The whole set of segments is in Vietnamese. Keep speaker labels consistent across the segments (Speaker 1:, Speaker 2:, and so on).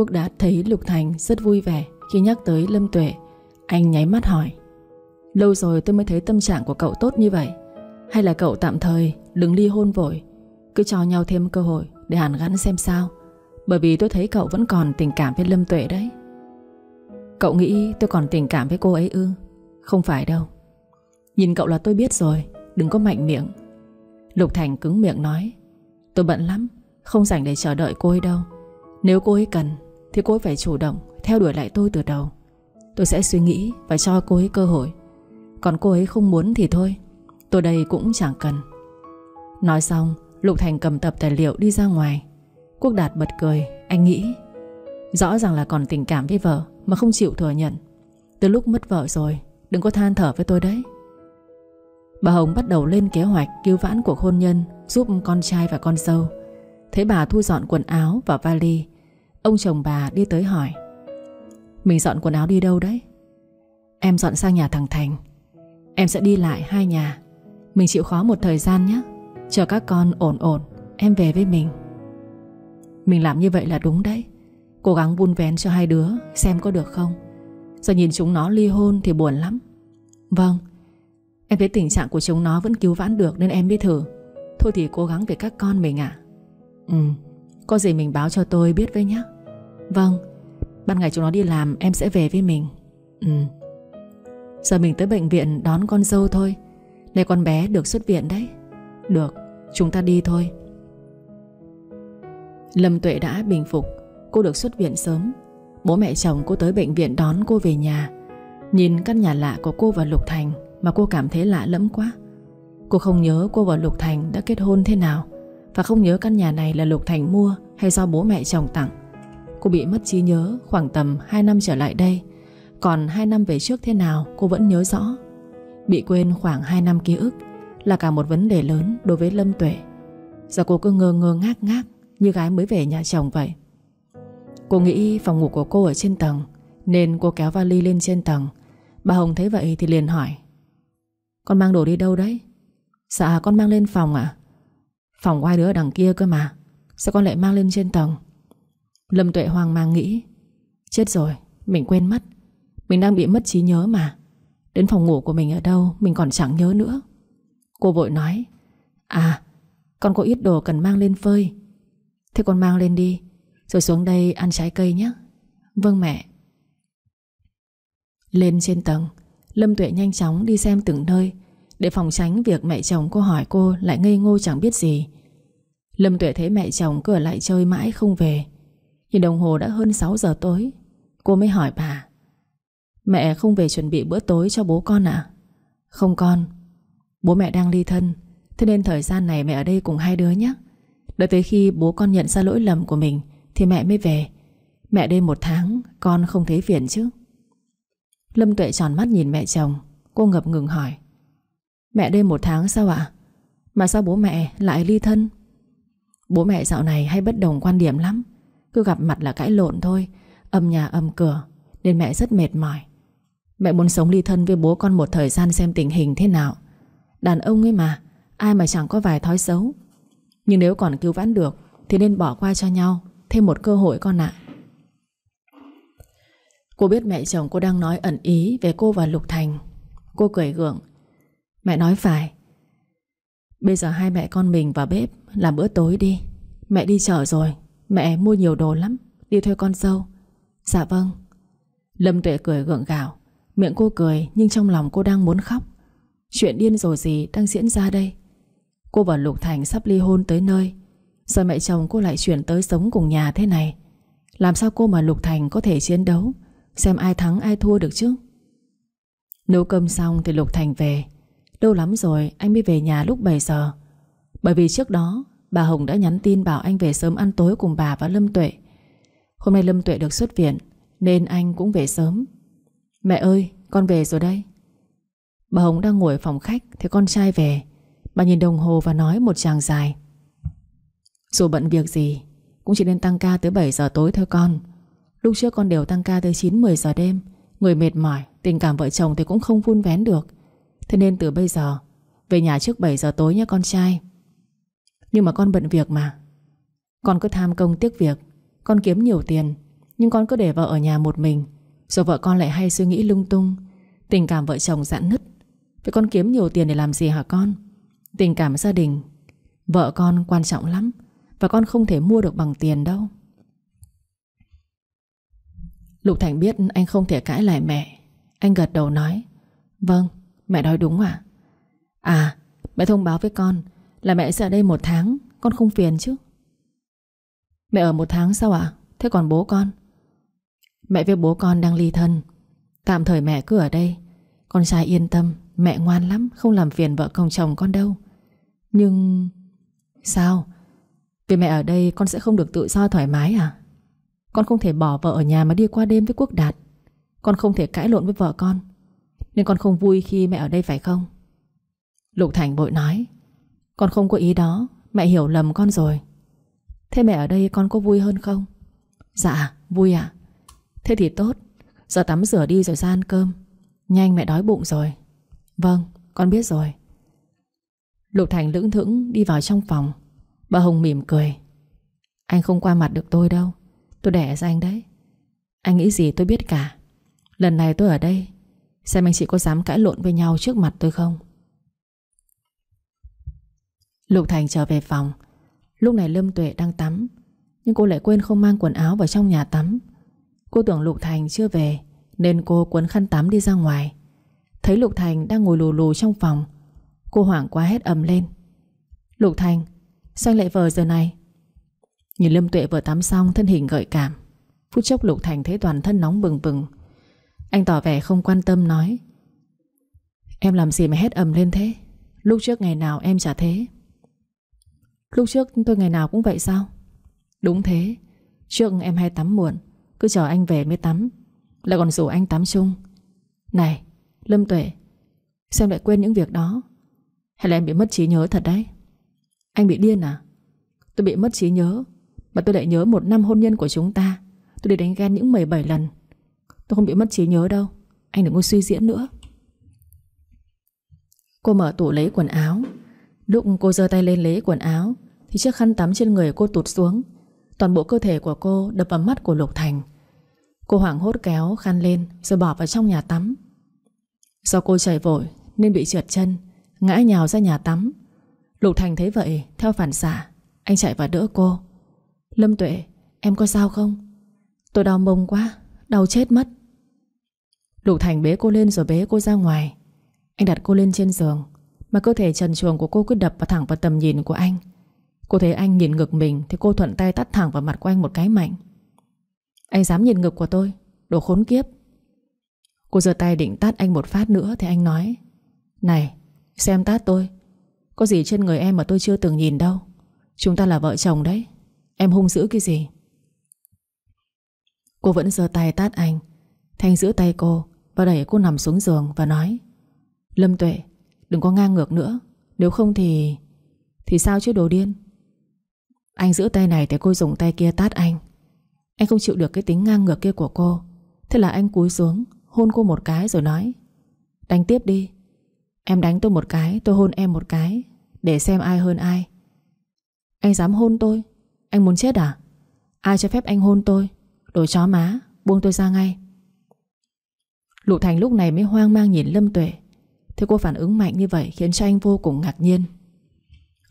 Speaker 1: Quốc đã thấy Lục Thành rất vui vẻ Khi nhắc tới Lâm Tuệ. Anh nháy mắt hỏi, Lâu rồi tôi mới thấy tâm trạng của cậu tốt như vậy. Hay là cậu tạm thời đừng ly hôn vội, Cứ cho nhau thêm cơ hội Để hàn gắn xem sao? Bởi vì tôi thấy cậu vẫn còn tình cảm với Lâm Tuệ đấy. Cậu nghĩ tôi còn tình cảm với cô ấy ư? Không phải đâu. Nhìn cậu là tôi biết rồi, Đừng có mạnh miệng. Lục Thành cứng miệng nói, Tôi bận lắm, Không rảnh để chờ đợi cô ấy đâu. Nếu cô ấy cần thì cô ấy phải chủ động Theo đuổi lại tôi từ đầu. Tôi sẽ suy nghĩ và cho cô ấy cơ hội. Còn cô ấy không muốn thì thôi. Tôi đây cũng chẳng cần. Nói xong, Lục Thành cầm tập tài liệu đi ra ngoài. Quốc Đạt bật cười, Anh nghĩ, Rõ ràng là còn tình cảm với vợ Mà không chịu thừa nhận. Từ lúc mất vợ rồi, Đừng có than thở với tôi đấy. Bà Hồng bắt đầu lên kế hoạch cứu vãn cuộc hôn nhân, Giúp con trai và con dâu. Thấy bà thu dọn quần áo và vali Ông chồng bà đi tới hỏi, Mình dọn quần áo đi đâu đấy? Em dọn sang nhà thằng Thành. Em sẽ đi lại hai nhà. Mình chịu khó một thời gian nhé. Chờ các con ổn ổn, Em về với mình. Mình làm như vậy là đúng đấy. Cố gắng vun vén cho hai đứa Xem có được không. Giờ nhìn chúng nó ly hôn thì buồn lắm. Vâng. Em thấy tình trạng của chúng nó vẫn cứu vãn được Nên em biết thử. Thôi thì cố gắng về các con mình ạ. Ừ. Có gì mình báo cho tôi biết với nhé Vâng Ban ngày chúng nó đi làm, em sẽ về với mình. Ừ. Giờ mình tới bệnh viện đón con dâu thôi. Này con bé được xuất viện đấy. Được, Chúng ta đi thôi. Lâm Tuệ đã bình phục. Cô được xuất viện sớm. Bố mẹ chồng cô tới bệnh viện đón cô về nhà. Nhìn căn nhà lạ của cô và Lục Thành Mà cô cảm thấy lạ lẫm quá. Cô không nhớ cô và Lục Thành đã kết hôn thế nào. Và không nhớ căn nhà này là Lục Thành mua Hay do bố mẹ chồng tặng. Cô bị mất trí nhớ khoảng tầm 2 năm trở lại đây. Còn 2 năm về trước thế nào, cô vẫn nhớ rõ. Bị quên khoảng 2 năm ký ức Là cả một vấn đề lớn đối với Lâm Tuệ. Giờ cô cứ ngơ ngơ ngác ngác Như gái mới về nhà chồng vậy. Cô nghĩ phòng ngủ của cô ở trên tầng, Nên cô kéo vali lên trên tầng. Bà Hồng thấy vậy thì liền hỏi, Con mang đồ đi đâu đấy? Dạ con mang lên phòng ạ. Phòng của hai đứa ở đằng kia cơ mà. Sao con lại mang lên trên tầng? Lâm Tuệ hoang mang nghĩ Chết rồi, mình quên mất. Mình đang bị mất trí nhớ mà. Đến phòng ngủ của mình ở đâu Mình còn chẳng nhớ nữa. Cô vội nói À, con có ít đồ cần mang lên phơi. Thế con mang lên đi Rồi xuống đây ăn trái cây nhé. Vâng mẹ. Lên trên tầng Lâm Tuệ nhanh chóng đi xem từng nơi. Để phòng tránh việc mẹ chồng cô hỏi cô Lại ngây ngô chẳng biết gì. Lâm Tuệ thấy mẹ chồng cứ ở lại chơi mãi không về. Nhìn đồng hồ đã hơn 6 giờ tối. Cô mới hỏi bà, Mẹ không về chuẩn bị bữa tối cho bố con à Không con, Bố mẹ đang ly thân, Thế nên thời gian này mẹ ở đây cùng hai đứa nhé. Đợi tới khi bố con nhận ra lỗi lầm của mình Thì mẹ mới về. Mẹ đây một tháng, Con không thấy phiền chứ. Lâm Tuệ tròn mắt nhìn mẹ chồng. Cô ngập ngừng hỏi Mẹ đây một tháng sao ạ? Mà sao bố mẹ lại ly thân? Bố mẹ dạo này hay bất đồng quan điểm lắm. Cứ gặp mặt là cãi lộn thôi. Âm nhà âm cửa, Nên mẹ rất mệt mỏi. Mẹ muốn sống ly thân với bố con một thời gian xem tình hình thế nào. Đàn ông ấy mà, Ai mà chẳng có vài thói xấu. Nhưng nếu còn cứu vãn được, Thì nên bỏ qua cho nhau. Thêm một cơ hội con ạ. Cô biết mẹ chồng cô đang nói ẩn ý Về cô và Lục Thành. Cô cười gượng Mẹ nói phải. Bây giờ hai mẹ con mình vào bếp Làm bữa tối đi. Mẹ đi chợ rồi, Mẹ mua nhiều đồ lắm, Đi thuê con dâu. Dạ vâng. Lâm Tuệ cười gượng gạo, Miệng cô cười nhưng trong lòng cô đang muốn khóc. Chuyện điên rồi gì đang diễn ra đây? Cô và Lục Thành sắp ly hôn tới nơi, Giờ mẹ chồng cô lại chuyển tới sống cùng nhà thế này. Làm sao cô mà Lục Thành có thể chiến đấu, Xem ai thắng ai thua được chứ? Nấu cơm xong thì Lục Thành về Lâu lắm rồi, anh mới về nhà lúc 7 giờ. Bởi vì trước đó, Bà Hồng đã nhắn tin bảo anh về sớm ăn tối cùng bà và Lâm Tuệ. Hôm nay Lâm Tuệ được xuất viện, Nên anh cũng về sớm. Mẹ ơi, con về rồi đây. Bà Hồng đang ngồi ở phòng khách Thì con trai về. Bà nhìn đồng hồ và nói một chàng dài. Dù bận việc gì, Cũng chỉ nên tăng ca tới 7 giờ tối thôi con. Lúc trước con đều tăng ca tới 9-10 giờ đêm. Người mệt mỏi, Tình cảm vợ chồng thì cũng không vun vén được. Thế nên từ bây giờ Về nhà trước 7 giờ tối nhé con trai. Nhưng mà con bận việc mà. Con cứ tham công tiếc việc. Con kiếm nhiều tiền Nhưng con cứ để vợ ở nhà một mình. Rồi vợ con lại hay suy nghĩ lung tung. Tình cảm vợ chồng giãn nứt. Vậy con kiếm nhiều tiền để làm gì hả con? Tình cảm gia đình Vợ con quan trọng lắm. Và con không thể mua được bằng tiền đâu. Lục Thành biết anh không thể cãi lại mẹ. Anh gật đầu nói Vâng, mẹ nói đúng à À, mẹ thông báo với con Là mẹ sẽ ở đây một tháng Con không phiền chứ. Mẹ ở một tháng sao ạ Thế còn bố con? Mẹ với bố con đang ly thân Tạm thời mẹ cứ ở đây. Con trai yên tâm Mẹ ngoan lắm Không làm phiền vợ chồng chồng con đâu. Nhưng Sao? Vì mẹ ở đây con sẽ không được tự do thoải mái à? Con không thể bỏ vợ ở nhà mà đi qua đêm với Quốc Đạt. Con không thể cãi lộn với vợ con. Nên con không vui khi mẹ ở đây phải không? Lục Thành bội nói, Con không có ý đó, Mẹ hiểu lầm con rồi. Thế mẹ ở đây con có vui hơn không? Dạ vui ạ. Thế thì tốt, Giờ tắm rửa đi rồi ra ăn cơm. Nhanh mẹ đói bụng rồi. Vâng con biết rồi. Lục Thành lững thững đi vào trong phòng. Bà Hồng mỉm cười. Anh không qua mặt được tôi đâu, Tôi đẻ ra anh đấy. Anh nghĩ gì tôi biết cả. Lần này tôi ở đây Xem anh chị có dám cãi lộn với nhau trước mặt tôi không? Lục Thành trở về phòng. Lúc này Lâm Tuệ đang tắm, Nhưng cô lại quên không mang quần áo vào trong nhà tắm. Cô tưởng Lục Thành chưa về, Nên cô quấn khăn tắm đi ra ngoài. Thấy Lục Thành đang ngồi lù lù trong phòng, Cô hoảng quá hét ầm lên. Lục Thành, Sao anh lại vờ giờ này? Nhìn Lâm Tuệ vừa tắm xong, thân hình gợi cảm. Phút chốc Lục Thành thấy toàn thân nóng bừng bừng. Anh tỏ vẻ không quan tâm nói. Em làm gì mà hét ầm lên thế? Lúc trước ngày nào em chả thế? Lúc trước tôi ngày nào cũng vậy sao? Đúng thế. Trước em hay tắm muộn, Cứ chờ anh về mới tắm. Lại còn rủ anh tắm chung. Này, Lâm Tuệ Xem lại quên những việc đó? Hay là em bị mất trí nhớ thật đấy? Anh bị điên à? Tôi bị mất trí nhớ, Mà tôi lại nhớ một năm hôn nhân của chúng ta. Tôi đi đánh ghen những 17 lần. Tôi không bị mất trí nhớ đâu. Anh đừng có suy diễn nữa. Cô mở tủ lấy quần áo. Lúc cô giơ tay lên lấy quần áo, Thì chiếc khăn tắm trên người cô tụt xuống. Toàn bộ cơ thể của cô đập vào mắt của Lục Thành. Cô hoảng hốt kéo khăn lên, Rồi bỏ vào trong nhà tắm. Do cô chạy vội, nên bị trượt chân, Ngã nhào ra nhà tắm. Lục Thành thấy vậy, theo phản xạ, Anh chạy vào đỡ cô. Lâm Tuệ, em có sao không? Tôi đau mông quá, Đau chết mất. Lục Thành bế cô lên rồi bế cô ra ngoài. Anh đặt cô lên trên giường, Mà cơ thể trần truồng của cô cứ đập vào thẳng vào tầm nhìn của anh. Cô thấy anh nhìn ngực mình Thì cô thuận tay tắt thẳng vào mặt của anh một cái mạnh. Anh dám nhìn ngực của tôi, Đồ khốn kiếp. Cô giơ tay định tát anh một phát nữa Thì anh nói, Này, xem tát tôi, Có gì trên người em mà tôi chưa từng nhìn đâu. Chúng ta là vợ chồng đấy, Em hung dữ cái gì? Cô vẫn giơ tay tát anh, Thanh giữ tay cô và đẩy cô nằm xuống giường và nói, Lâm Tuệ, Đừng có ngang ngược nữa. Nếu không thì Thì sao chứ, đồ điên? Anh giữ tay này để cô dùng tay kia tát anh. Anh không chịu được cái tính ngang ngược kia của cô. Thế là anh cúi xuống, Hôn cô một cái rồi nói, Đánh tiếp đi. Em đánh tôi một cái, tôi hôn em một cái, Để xem ai hơn ai. Anh dám hôn tôi? Anh muốn chết à? Ai cho phép anh hôn tôi? Đồ chó má, Buông tôi ra ngay. Lục Thành lúc này mới hoang mang nhìn Lâm Tuệ. Thế cô phản ứng mạnh như vậy Khiến cho anh vô cùng ngạc nhiên.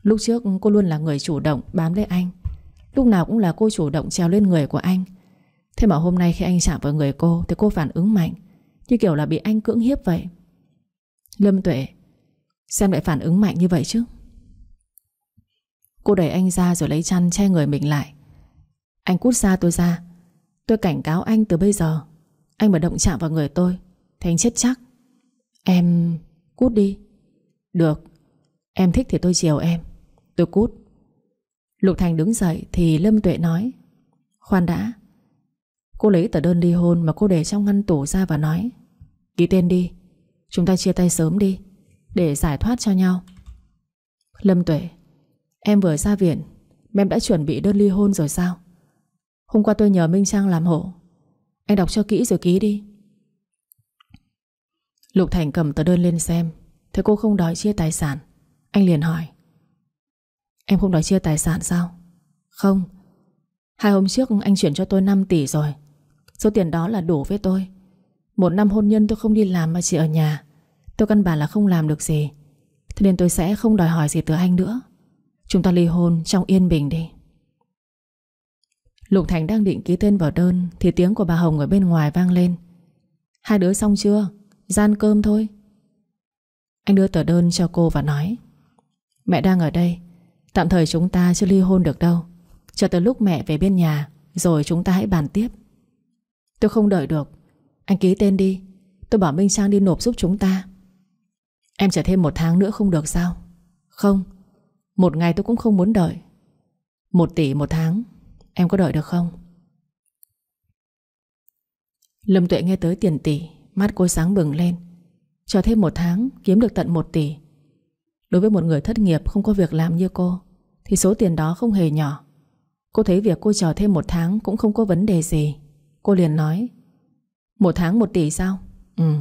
Speaker 1: Lúc trước cô luôn là người chủ động bám lấy anh. Lúc nào cũng là cô chủ động trèo lên người của anh. Thế mà hôm nay khi anh chạm vào người cô Thì cô phản ứng mạnh, như kiểu là bị anh cưỡng hiếp vậy. Lâm Tuệ, Xem lại phản ứng mạnh như vậy chứ. Cô đẩy anh ra rồi lấy chăn che người mình lại. Anh cút xa tôi ra. Tôi cảnh cáo anh từ bây giờ. Anh mà động chạm vào người tôi thì anh chết chắc. Em cút đi. Được. Em thích thì tôi chiều em. Tôi cút. Lục Thành đứng dậy thì Lâm Tuệ nói, Khoan đã. Cô lấy tờ đơn ly hôn mà cô để trong ngăn tủ ra và nói, Ký tên đi. Chúng ta chia tay sớm đi, Để giải thoát cho nhau. Lâm Tuệ, Em vừa ra viện, Em đã chuẩn bị đơn ly hôn rồi sao? Hôm qua tôi nhờ Minh Trang làm hộ. Anh đọc cho kỹ rồi ký đi. Lục Thành cầm tờ đơn lên xem, Thấy cô không đòi chia tài sản. Anh liền hỏi, Em không đòi chia tài sản sao? Không. Hai hôm trước anh chuyển cho tôi 5 tỷ rồi. Số tiền đó là đủ với tôi. Một năm hôn nhân tôi không đi làm mà chỉ ở nhà. Tôi căn bản là không làm được gì. Thế nên tôi sẽ không đòi hỏi gì từ anh nữa. Chúng ta ly hôn trong yên bình đi. Lục Thành đang định ký tên vào đơn Thì tiếng của bà Hồng ở bên ngoài vang lên. Hai đứa xong chưa? Gian cơm thôi. Anh đưa tờ đơn cho cô và nói, Mẹ đang ở đây, Tạm thời chúng ta chưa ly hôn được đâu. Chờ tới lúc mẹ về bên nhà, Rồi chúng ta hãy bàn tiếp. Tôi không đợi được. Anh ký tên đi. Tôi bảo Minh Trang đi nộp giúp chúng ta. Em chờ thêm một tháng nữa không được sao? Không. Một ngày tôi cũng không muốn đợi. Một tỷ một tháng, Em có đợi được không? Lâm Tuệ nghe tới tiền tỷ Mắt cô sáng bừng lên. Chờ thêm một tháng, kiếm được tận một tỷ. Đối với một người thất nghiệp không có việc làm như cô, Thì số tiền đó không hề nhỏ. Cô thấy việc cô chờ thêm một tháng Cũng không có vấn đề gì. Cô liền nói, Một tháng một tỷ sao? Ừ.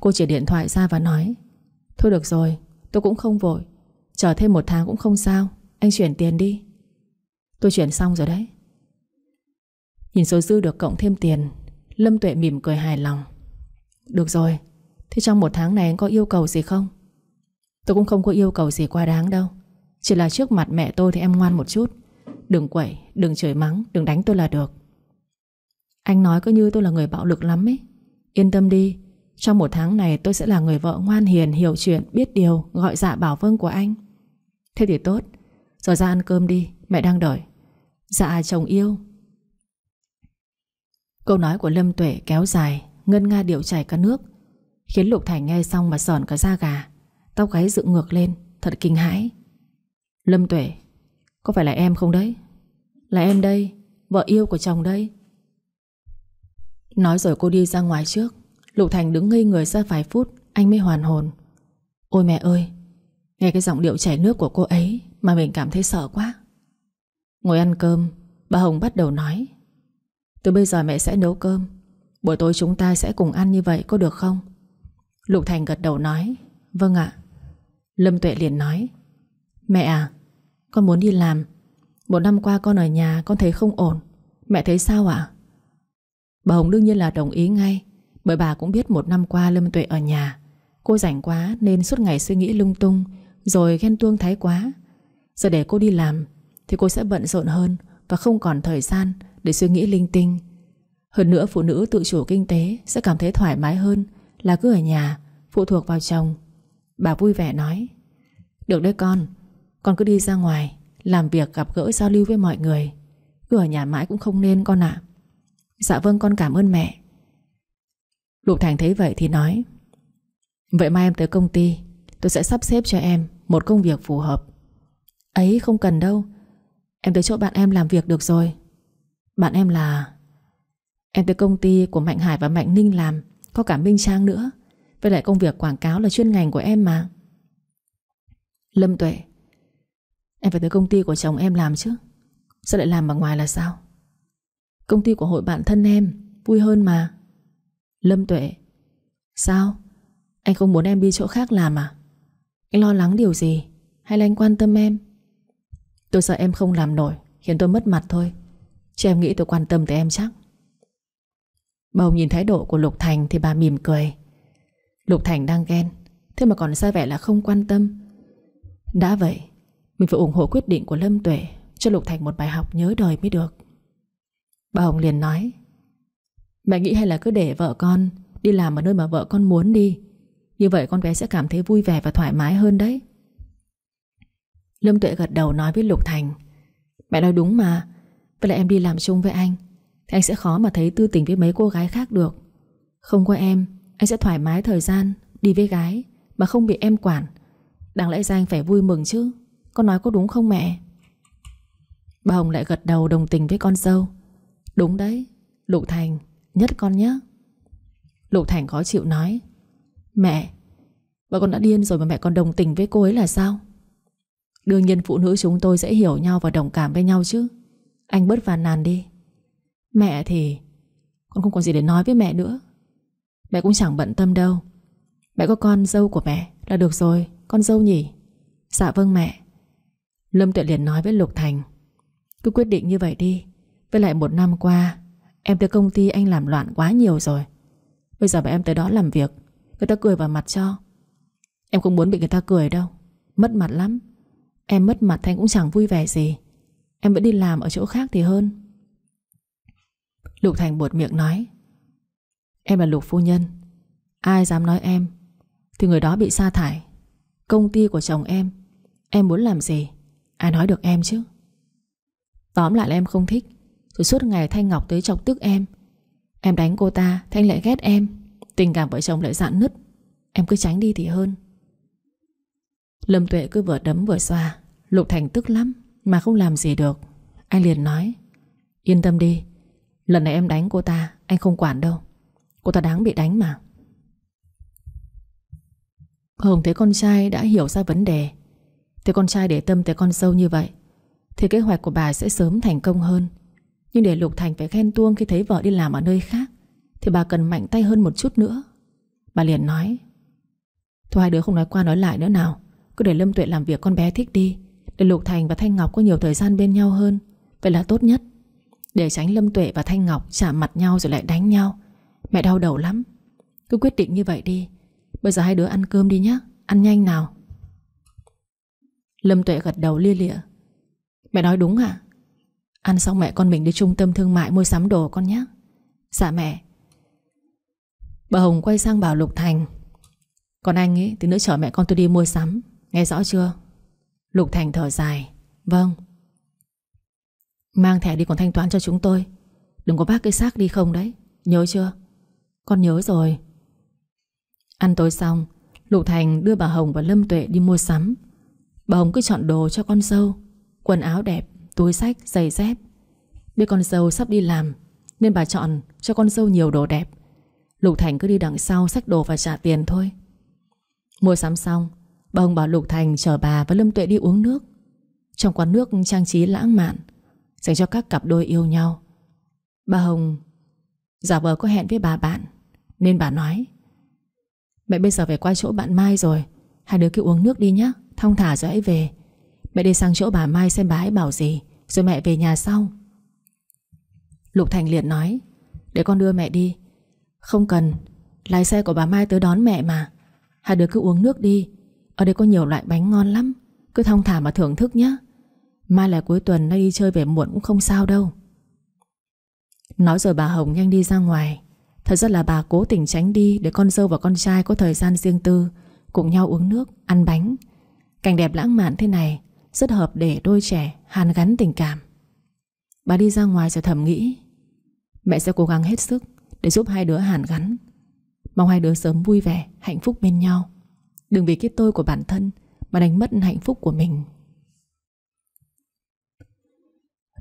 Speaker 1: Cô chỉ điện thoại ra và nói, Thôi được rồi, tôi cũng không vội. Chờ thêm một tháng cũng không sao. Anh chuyển tiền đi. Tôi chuyển xong rồi đấy. Nhìn số dư được cộng thêm tiền, Lâm Tuệ mỉm cười hài lòng. Được rồi. Thế trong một tháng này anh có yêu cầu gì không? Tôi cũng không có yêu cầu gì quá đáng đâu. Chỉ là trước mặt mẹ tôi thì em ngoan một chút. Đừng quẩy, đừng chửi mắng Đừng đánh tôi là được. Anh nói cứ như tôi là người bạo lực lắm ấy. Yên tâm đi. Trong một tháng này tôi sẽ là người vợ ngoan hiền Hiểu chuyện, biết điều, gọi dạ bảo vâng của anh. Thế thì tốt. Giờ ra ăn cơm đi, mẹ đang đợi. Dạ chồng yêu. Câu nói của Lâm Tuệ kéo dài. Ngân nga điệu chảy cả nước. Khiến Lục Thành nghe xong mà sờn cả da gà. Tóc gáy dựng ngược lên, Thật kinh hãi. Lâm Tuệ, Có phải là em không đấy? Là em đây, Vợ yêu của chồng đây. Nói rồi cô đi ra ngoài trước. Lục Thành đứng ngây người ra vài phút, Anh mới hoàn hồn. Ôi mẹ ơi, Nghe cái giọng điệu chảy nước của cô ấy Mà mình cảm thấy sợ quá. Ngồi ăn cơm, Bà Hồng bắt đầu nói. Từ bây giờ mẹ sẽ nấu cơm. Buổi tối chúng ta sẽ cùng ăn như vậy, có được không? Lục Thành gật đầu nói Vâng ạ. Lâm Tuệ liền nói, Mẹ à Con muốn đi làm. Một năm qua con ở nhà, con thấy không ổn. Mẹ thấy sao ạ? Bà Hồng đương nhiên là đồng ý ngay, Bởi bà cũng biết một năm qua Lâm Tuệ ở nhà. Cô rảnh quá nên suốt ngày suy nghĩ lung tung, Rồi ghen tuông thái quá. Giờ để cô đi làm, Thì cô sẽ bận rộn hơn Và không còn thời gian để suy nghĩ linh tinh. Hơn nữa phụ nữ tự chủ kinh tế Sẽ cảm thấy thoải mái hơn Là cứ ở nhà, Phụ thuộc vào chồng. Bà vui vẻ nói, Được đấy con Con cứ đi ra ngoài, Làm việc gặp gỡ giao lưu với mọi người. Cứ ở nhà mãi cũng không nên con ạ. Dạ vâng con cảm ơn mẹ. Lục Thành thấy vậy thì nói, Vậy mai em tới công ty, Tôi sẽ sắp xếp cho em Một công việc phù hợp. Ấy không cần đâu, Em tới chỗ bạn em làm việc được rồi. Bạn em là Em tới công ty của Mạnh Hải và Mạnh Ninh làm, Có cả Minh Trang nữa. Với lại công việc quảng cáo là chuyên ngành của em mà. Lâm Tuệ, Em phải tới công ty của chồng em làm chứ. Sao lại làm ở ngoài là sao? Công ty của hội bạn thân em, Vui hơn mà. Lâm Tuệ, Sao? Anh không muốn em đi chỗ khác làm à? Anh lo lắng điều gì? Hay là anh quan tâm em? Tôi sợ em không làm nổi, Khiến tôi mất mặt thôi. Chứ em nghĩ tôi quan tâm tới em chắc. Bầu nhìn thái độ của Lục Thành Thì bà mỉm cười. Lục Thành đang ghen, Thế mà còn ra vẻ là không quan tâm. Đã vậy, Mình phải ủng hộ quyết định của Lâm Tuệ, Cho Lục Thành một bài học nhớ đời mới được. Bà Hồng liền nói, Mẹ nghĩ hay là cứ để vợ con Đi làm ở nơi mà vợ con muốn đi. Như vậy con bé sẽ cảm thấy vui vẻ và thoải mái hơn đấy. Lâm Tuệ gật đầu nói với Lục Thành, Mẹ nói đúng mà, Vậy là em đi làm chung với anh. Thì anh sẽ khó mà thấy tư tình với mấy cô gái khác được. Không có em, anh sẽ thoải mái thời gian, Đi với gái, Mà không bị em quản. Đáng lẽ ra anh phải vui mừng chứ. Con nói có đúng không mẹ? Bà Hồng lại gật đầu đồng tình với con dâu. Đúng đấy Lục Thành, nhất con nhé Lục Thành khó chịu nói. Mẹ, Bà con đã điên rồi mà mẹ còn đồng tình với cô ấy là sao? Đương nhiên phụ nữ chúng tôi sẽ hiểu nhau và đồng cảm với nhau chứ. Anh bớt phàn nàn đi. Mẹ thì Con không còn gì để nói với mẹ nữa. Mẹ cũng chẳng bận tâm đâu. Mẹ có con dâu của mẹ là được rồi. Con dâu nhỉ? Dạ vâng mẹ. Lâm Tuệ liền nói với Lục Thành. Cứ quyết định như vậy đi. Với lại một năm qua, Em tới công ty anh làm loạn quá nhiều rồi. Bây giờ mà em tới đó làm việc, Người ta cười vào mặt cho. Em không muốn bị người ta cười đâu. Mất mặt lắm. Em mất mặt Thanh cũng chẳng vui vẻ gì. Em vẫn đi làm ở chỗ khác thì hơn. Lục Thành buột miệng nói. Em là Lục Phu Nhân. Ai dám nói em? Thì người đó bị sa thải. Công ty của chồng em. Em muốn làm gì? Ai nói được em chứ? Tóm lại là em không thích. Rồi suốt ngày Thanh Ngọc tới chọc tức em. Em đánh cô ta, Thanh lại ghét em. Tình cảm vợ chồng lại dạn nứt. Em cứ tránh đi thì hơn. Lâm Tuệ cứ vừa đấm vừa xoa. Lục Thành tức lắm, Mà không làm gì được. Anh liền nói, Yên tâm đi Lần này em đánh cô ta, Anh không quản đâu. Cô ta đáng bị đánh mà. Hồng thấy con trai đã hiểu ra vấn đề. Thấy con trai để tâm tới con sâu như vậy, Thì kế hoạch của bà sẽ sớm thành công hơn. Nhưng để Lục Thành phải khen tuông Khi thấy vợ đi làm ở nơi khác, Thì bà cần mạnh tay hơn một chút nữa. Bà liền nói, Thôi hai đứa không nói qua nói lại nữa nào. Cứ để Lâm Tuệ làm việc con bé thích đi, Để Lục Thành và Thanh Ngọc có nhiều thời gian bên nhau hơn. Vậy là tốt nhất. Để tránh Lâm Tuệ và Thanh Ngọc chạm mặt nhau rồi lại đánh nhau. Mẹ đau đầu lắm. Cứ quyết định như vậy đi. Bây giờ hai đứa ăn cơm đi nhé Ăn nhanh nào. Lâm Tuệ gật đầu lia lịa. Mẹ nói đúng hả Ăn xong mẹ con mình đi trung tâm thương mại mua sắm đồ con nhé Dạ mẹ. Bà Hồng quay sang bảo Lục Thành. Còn anh ấy thì nữa chở mẹ con tôi đi mua sắm. Nghe rõ chưa? Lục Thành thở dài. Vâng. Mang thẻ đi còn thanh toán cho chúng tôi. Đừng có bác cái xác đi không đấy. Nhớ chưa? Con nhớ rồi. Ăn tối xong Lục Thành đưa bà Hồng và Lâm Tuệ đi mua sắm. Bà Hồng cứ chọn đồ cho con dâu Quần áo đẹp, túi sách, giày dép. Biết con dâu sắp đi làm Nên bà chọn cho con dâu nhiều đồ đẹp. Lục Thành cứ đi đằng sau Xách đồ và trả tiền thôi. Mua sắm xong Bà Hồng bảo Lục Thành chở bà và Lâm Tuệ đi uống nước. Trong quán nước trang trí lãng mạn Dành cho các cặp đôi yêu nhau. Bà Hồng Giả vờ có hẹn với bà bạn, Nên bà nói, Mẹ bây giờ phải qua chỗ bạn Mai rồi, Hai đứa cứ uống nước đi nhé Thong thả rồi hãy về. Mẹ đi sang chỗ bà Mai xem bà ấy bảo gì, Rồi mẹ về nhà sau Lục Thành liền nói, Để con đưa mẹ đi. Không cần, Lái xe của bà Mai tới đón mẹ mà. Hai đứa cứ uống nước đi, Ở đây có nhiều loại bánh ngon lắm, Cứ thong thả mà thưởng thức nhé Mai là cuối tuần nay đi chơi về muộn cũng không sao đâu. Nói rồi bà Hồng nhanh đi ra ngoài. Thật ra là bà cố tình tránh đi Để con dâu và con trai có thời gian riêng tư Cùng nhau uống nước, ăn bánh. Cảnh đẹp lãng mạn thế này Rất hợp để đôi trẻ hàn gắn tình cảm. Bà đi ra ngoài rồi thầm nghĩ Mẹ sẽ cố gắng hết sức Để giúp hai đứa hàn gắn. Mong hai đứa sớm vui vẻ, hạnh phúc bên nhau. Đừng vì cái tôi của bản thân Mà đánh mất hạnh phúc của mình.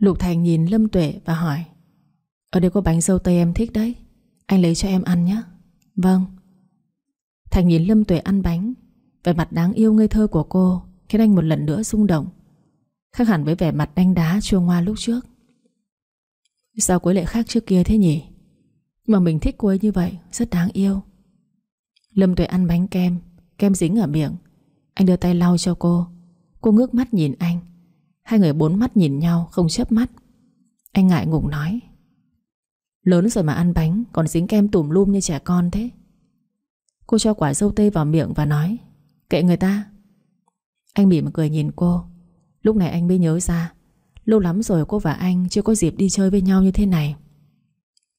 Speaker 1: Lục Thành nhìn Lâm Tuệ và hỏi, Ở đây có bánh dâu tây em thích đấy, Anh lấy cho em ăn nhé Vâng. Thành nhìn Lâm Tuệ ăn bánh, Vẻ mặt đáng yêu ngây thơ của cô Khiến anh một lần nữa rung động, Khác hẳn với vẻ mặt đanh đá chua ngoa lúc trước. Sao cô lại khác trước kia thế nhỉ? Nhưng mà mình thích cô ấy như vậy, Rất đáng yêu. Lâm Tuệ ăn bánh kem Kem dính ở miệng. Anh đưa tay lau cho cô. Cô ngước mắt nhìn anh. Hai người bốn mắt nhìn nhau, không chớp mắt. Anh ngại ngùng nói. Lớn rồi mà ăn bánh, Còn dính kem tùm lum như trẻ con thế. Cô cho quả dâu tây vào miệng và nói, Kệ người ta. Anh mỉm cười nhìn cô. Lúc này anh mới nhớ ra, Lâu lắm rồi cô và anh chưa có dịp đi chơi với nhau như thế này.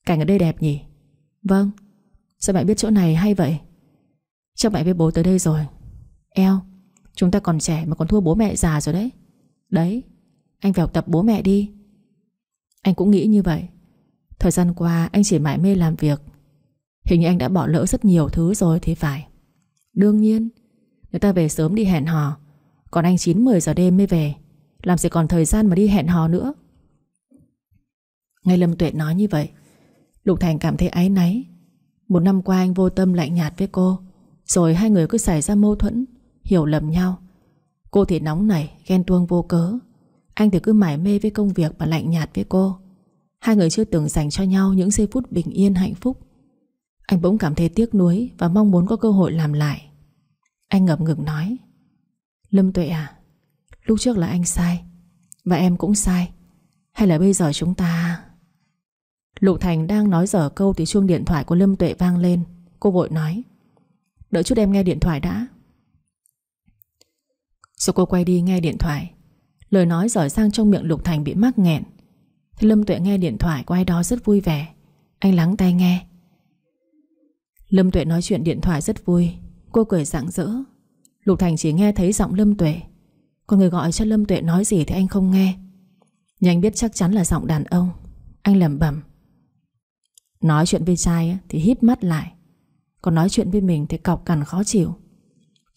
Speaker 1: Cảnh ở đây đẹp nhỉ? Vâng. Sao mẹ biết chỗ này hay vậy? Chắc mẹ với bố tới đây rồi. Eo, Chúng ta còn trẻ mà còn thua bố mẹ già rồi đấy. Đấy, Anh phải học tập bố mẹ đi. Anh cũng nghĩ như vậy. Thời gian qua, anh chỉ mãi mê làm việc. Hình như anh đã bỏ lỡ rất nhiều thứ rồi thì phải. Đương nhiên, Người ta về sớm đi hẹn hò. Còn anh 9-10 giờ đêm mới về. Làm gì còn thời gian mà đi hẹn hò nữa. Ngay Lâm Tuệ nói như vậy, Lục Thành cảm thấy áy náy. Một năm qua anh vô tâm lạnh nhạt với cô, Rồi hai người cứ xảy ra mâu thuẫn, Hiểu lầm nhau. Cô thì nóng nảy, ghen tuông vô cớ. Anh thì cứ mải mê với công việc Và lạnh nhạt với cô. Hai người chưa từng dành cho nhau những giây phút bình yên hạnh phúc. Anh bỗng cảm thấy tiếc nuối Và mong muốn có cơ hội làm lại. Anh ngập ngừng nói Lâm Tuệ à Lúc trước là anh sai Và em cũng sai. Hay là bây giờ chúng ta Lục Thành đang nói dở câu Thì chuông điện thoại của Lâm Tuệ vang lên. Cô vội nói Đợi chút em nghe điện thoại đã. Rồi cô quay đi nghe điện thoại. Lời nói rời sang trong miệng Lục Thành bị mắc nghẹn. Thế Lâm Tuệ nghe điện thoại của ai đó rất vui vẻ. Anh lắng tai nghe. Lâm Tuệ nói chuyện điện thoại rất vui. Cô cười rạng rỡ. Lục Thành chỉ nghe thấy giọng Lâm Tuệ. Còn người gọi cho Lâm Tuệ nói gì thì anh không nghe. Nhưng anh biết chắc chắn là giọng đàn ông. Anh lẩm bẩm. Nói chuyện với trai thì híp mắt lại. Còn nói chuyện với mình thì cọc cằn khó chịu.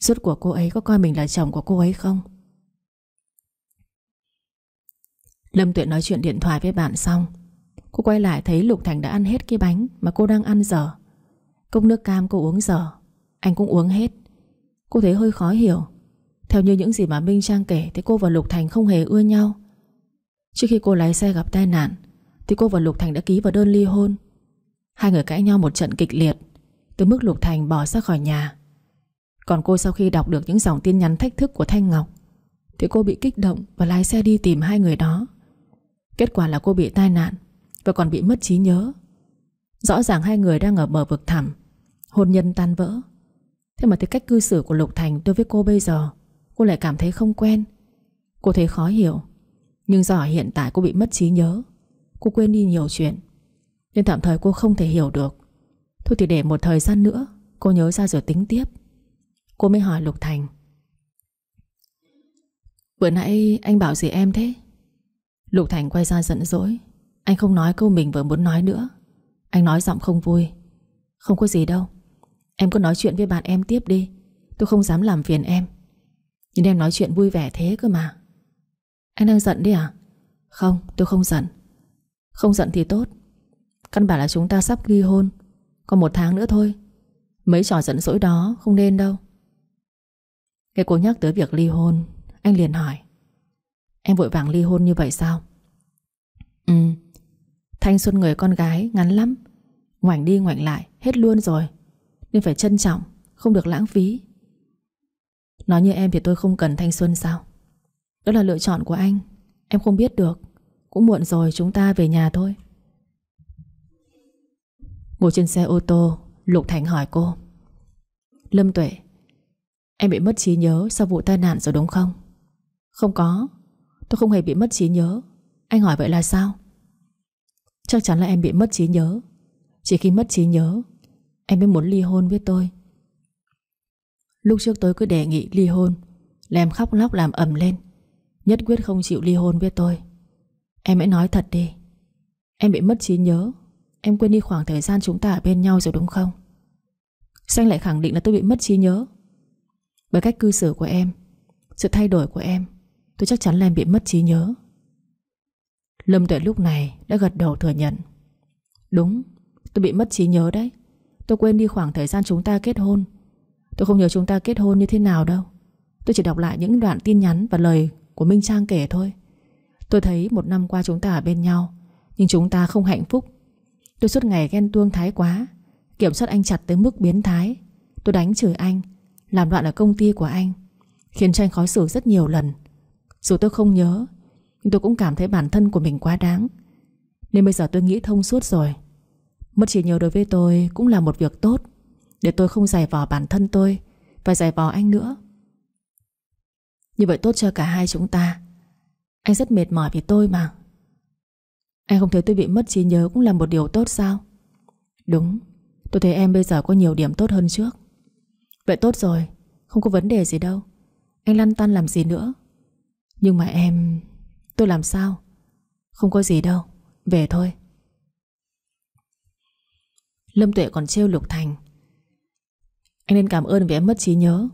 Speaker 1: Suốt của cô ấy có coi mình là chồng của cô ấy không? Lâm Tuệ nói chuyện điện thoại với bạn xong. Cô quay lại thấy Lục Thành đã ăn hết cái bánh Mà cô đang ăn giờ Cốc nước cam cô uống giờ Anh cũng uống hết. Cô thấy hơi khó hiểu. Theo như những gì mà Minh Trang kể Thì cô và Lục Thành không hề ưa nhau. Trước khi cô lái xe gặp tai nạn, Thì cô và Lục Thành đã ký vào đơn ly hôn. Hai người cãi nhau một trận kịch liệt, Từ mức Lục Thành bỏ ra khỏi nhà. Còn cô sau khi đọc được những dòng tin nhắn thách thức của Thanh Ngọc, Thì cô bị kích động Và lái xe đi tìm hai người đó. Kết quả là cô bị tai nạn Và còn bị mất trí nhớ. Rõ ràng hai người đang ở bờ vực thẳm, Hôn nhân tan vỡ. Thế mà cái cách cư xử của Lục Thành đối với cô bây giờ, Cô lại cảm thấy không quen. Cô thấy khó hiểu, Nhưng do hiện tại cô bị mất trí nhớ, Cô quên đi nhiều chuyện, Nên tạm thời cô không thể hiểu được. Thôi thì để một thời gian nữa, Cô nhớ ra rồi tính tiếp. Cô mới hỏi Lục Thành. Vừa nãy anh bảo gì em thế? Lục Thành quay ra giận dỗi. Anh không nói câu mình vừa muốn nói nữa. Anh nói giọng không vui. Không có gì đâu. Em cứ nói chuyện với bạn em tiếp đi. Tôi không dám làm phiền em. Nhưng em nói chuyện vui vẻ thế cơ mà. Anh đang giận đi à? Không, tôi không giận. Không giận thì tốt. Căn bản là chúng ta sắp ly hôn. Còn một tháng nữa thôi. Mấy trò giận dỗi đó không nên đâu nghe cô nhắc tới việc ly hôn, Anh liền hỏi. Em vội vàng ly hôn như vậy sao? Ừ Thanh xuân người con gái ngắn lắm. Ngoảnh đi ngoảnh lại, hết luôn rồi. Nên phải trân trọng, Không được lãng phí. Nói như em thì tôi không cần thanh xuân sao? Đó là lựa chọn của anh. Em không biết được. Cũng muộn rồi, chúng ta về nhà thôi. Ngồi trên xe ô tô, Lục Thành hỏi cô. Lâm Tuệ Em bị mất trí nhớ sau vụ tai nạn rồi đúng không? Không có. Tôi không hề bị mất trí nhớ. Anh hỏi vậy là sao? Chắc chắn là em bị mất trí nhớ. Chỉ khi mất trí nhớ, Em mới muốn ly hôn với tôi. Lúc trước tôi cứ đề nghị ly hôn Là em khóc lóc làm ầm lên, Nhất quyết không chịu ly hôn với tôi. Em hãy nói thật đi. Em bị mất trí nhớ. Em quên đi khoảng thời gian chúng ta ở bên nhau rồi đúng không? Xanh lại khẳng định là tôi bị mất trí nhớ? Với cách cư xử của em, Sự thay đổi của em, Tôi chắc chắn là em bị mất trí nhớ. Lâm Tuệ lúc này đã gật đầu thừa nhận. Đúng, Tôi bị mất trí nhớ đấy. Tôi quên đi khoảng thời gian chúng ta kết hôn. Tôi không nhớ chúng ta kết hôn như thế nào đâu. Tôi chỉ đọc lại những đoạn tin nhắn Và lời của Minh Trang kể thôi. Tôi thấy một năm qua chúng ta ở bên nhau, Nhưng chúng ta không hạnh phúc. Tôi suốt ngày ghen tuông thái quá, Kiểm soát anh chặt tới mức biến thái. Tôi đánh chửi anh làm loạn ở công ty của anh, Khiến cho anh khó xử rất nhiều lần. Dù tôi không nhớ, Nhưng tôi cũng cảm thấy bản thân của mình quá đáng. Nên bây giờ tôi nghĩ thông suốt rồi. Mất trí nhớ đối với tôi Cũng là một việc tốt, Để tôi không giải vò bản thân tôi Và giải vò anh nữa. Như vậy tốt cho cả hai chúng ta. Anh rất mệt mỏi vì tôi mà. Anh không thấy tôi bị mất trí nhớ Cũng là một điều tốt sao? Đúng, Tôi thấy em bây giờ có nhiều điểm tốt hơn trước. Vậy tốt rồi, Không có vấn đề gì đâu. Anh lăn tăn làm gì nữa? Nhưng mà em... Tôi làm sao? Không có gì đâu, Về thôi. Lâm Tuệ còn trêu Lục Thành. Anh nên cảm ơn vì em mất trí nhớ.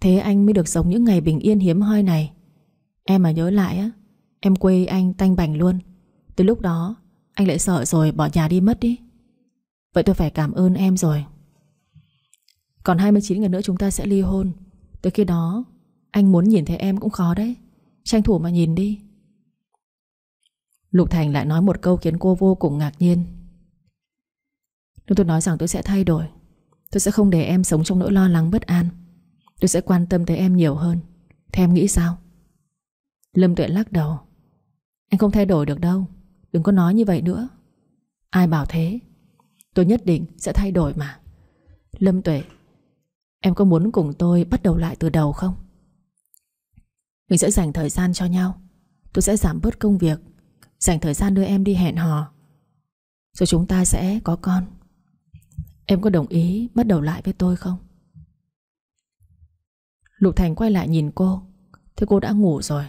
Speaker 1: Thế anh mới được sống những ngày bình yên hiếm hoi này. Em mà nhớ lại á, Em quê anh tanh bành luôn. Từ lúc đó, Anh lại sợ rồi bỏ nhà đi mất đi. Vậy tôi phải cảm ơn em rồi. Còn 29 ngày nữa chúng ta sẽ ly hôn. Tới khi đó, Anh muốn nhìn thấy em cũng khó đấy. Tranh thủ mà nhìn đi. Lục Thành lại nói một câu khiến cô vô cùng ngạc nhiên. Nếu tôi nói rằng tôi sẽ thay đổi, Tôi sẽ không để em sống trong nỗi lo lắng bất an. Tôi sẽ quan tâm tới em nhiều hơn. Thế em nghĩ sao? Lâm Tuệ lắc đầu. Anh không thay đổi được đâu, Đừng có nói như vậy nữa. Ai bảo thế? Tôi nhất định sẽ thay đổi mà. Lâm Tuệ Em có muốn cùng tôi bắt đầu lại từ đầu không? Mình sẽ dành thời gian cho nhau. Tôi sẽ giảm bớt công việc, Dành thời gian đưa em đi hẹn hò. Rồi chúng ta sẽ có con. Em có đồng ý bắt đầu lại với tôi không? Lục Thành quay lại nhìn cô. Thế cô đã ngủ rồi.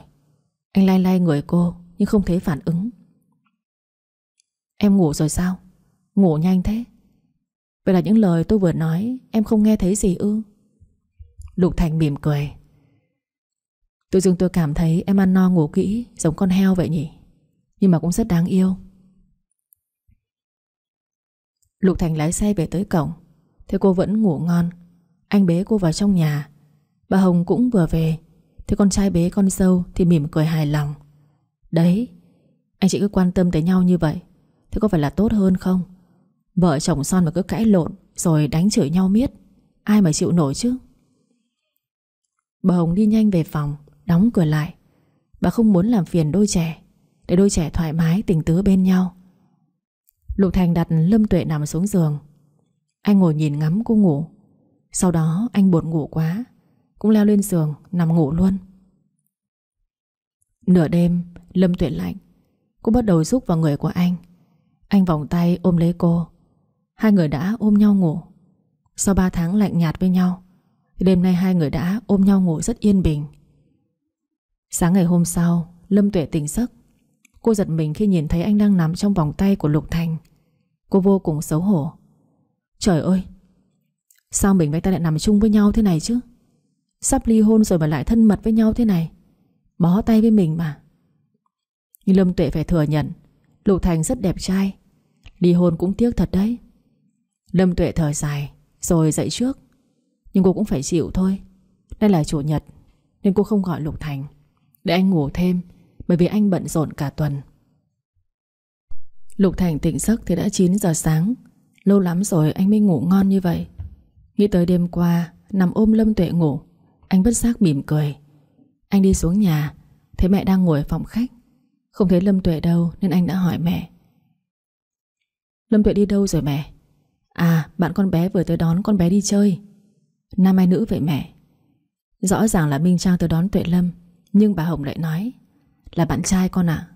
Speaker 1: Anh lay lay người cô, Nhưng không thấy phản ứng. Em ngủ rồi sao? Ngủ nhanh thế. Vậy là những lời tôi vừa nói, Em không nghe thấy gì ư? Lục Thành mỉm cười. Tự dưng tôi cảm thấy em ăn no ngủ kỹ, Giống con heo vậy nhỉ? Nhưng mà cũng rất đáng yêu. Lục Thành lái xe về tới cổng. Thế cô vẫn ngủ ngon. Anh bế cô vào trong nhà. Bà Hồng cũng vừa về. Thế con trai bế con dâu thì mỉm cười hài lòng. Đấy, Anh chị cứ quan tâm tới nhau như vậy, Thế có phải là tốt hơn không? Vợ chồng son mà cứ cãi lộn, Rồi đánh chửi nhau miết. Ai mà chịu nổi chứ? Bà Hồng đi nhanh về phòng, Đóng cửa lại. Bà không muốn làm phiền đôi trẻ, Để đôi trẻ thoải mái tình tứ bên nhau. Lục Thành đặt Lâm Tuệ nằm xuống giường. Anh ngồi nhìn ngắm cô ngủ. Sau đó anh buồn ngủ quá, Cũng leo lên giường, nằm ngủ luôn. Nửa đêm, Lâm Tuệ lạnh. Cô bắt đầu rúc vào người của anh. Anh vòng tay ôm lấy cô. Hai người đã ôm nhau ngủ. Sau ba tháng lạnh nhạt với nhau Đêm nay hai người đã ôm nhau ngủ rất yên bình. Sáng ngày hôm sau, Lâm Tuệ tỉnh giấc. Cô giật mình khi nhìn thấy anh đang nằm trong vòng tay của Lục Thành. Cô vô cùng xấu hổ. Trời ơi! Sao mình với ta lại nằm chung với nhau thế này chứ? Sắp ly hôn rồi mà lại thân mật với nhau thế này. Bó tay với mình mà. Nhưng Lâm Tuệ phải thừa nhận, Lục Thành rất đẹp trai. Ly hôn cũng tiếc thật đấy. Lâm Tuệ thở dài, Rồi dậy trước. Nhưng cô cũng phải chịu thôi. Đây là chủ nhật, Nên cô không gọi Lục Thành. Để anh ngủ thêm, Bởi vì anh bận rộn cả tuần. Lục Thành tỉnh giấc thì đã 9 giờ sáng. Lâu lắm rồi anh mới ngủ ngon như vậy. Nghĩ tới đêm qua, Nằm ôm Lâm Tuệ ngủ, Anh bất giác mỉm cười. Anh đi xuống nhà, Thấy mẹ đang ngồi ở phòng khách. Không thấy Lâm Tuệ đâu, nên anh đã hỏi mẹ. Lâm Tuệ đi đâu rồi mẹ? À bạn con bé vừa tới đón con bé đi chơi. Nam ai nữ vậy mẹ. Rõ ràng là Minh Trang tới đón Tuệ Lâm, Nhưng bà Hồng lại nói, Là bạn trai con ạ.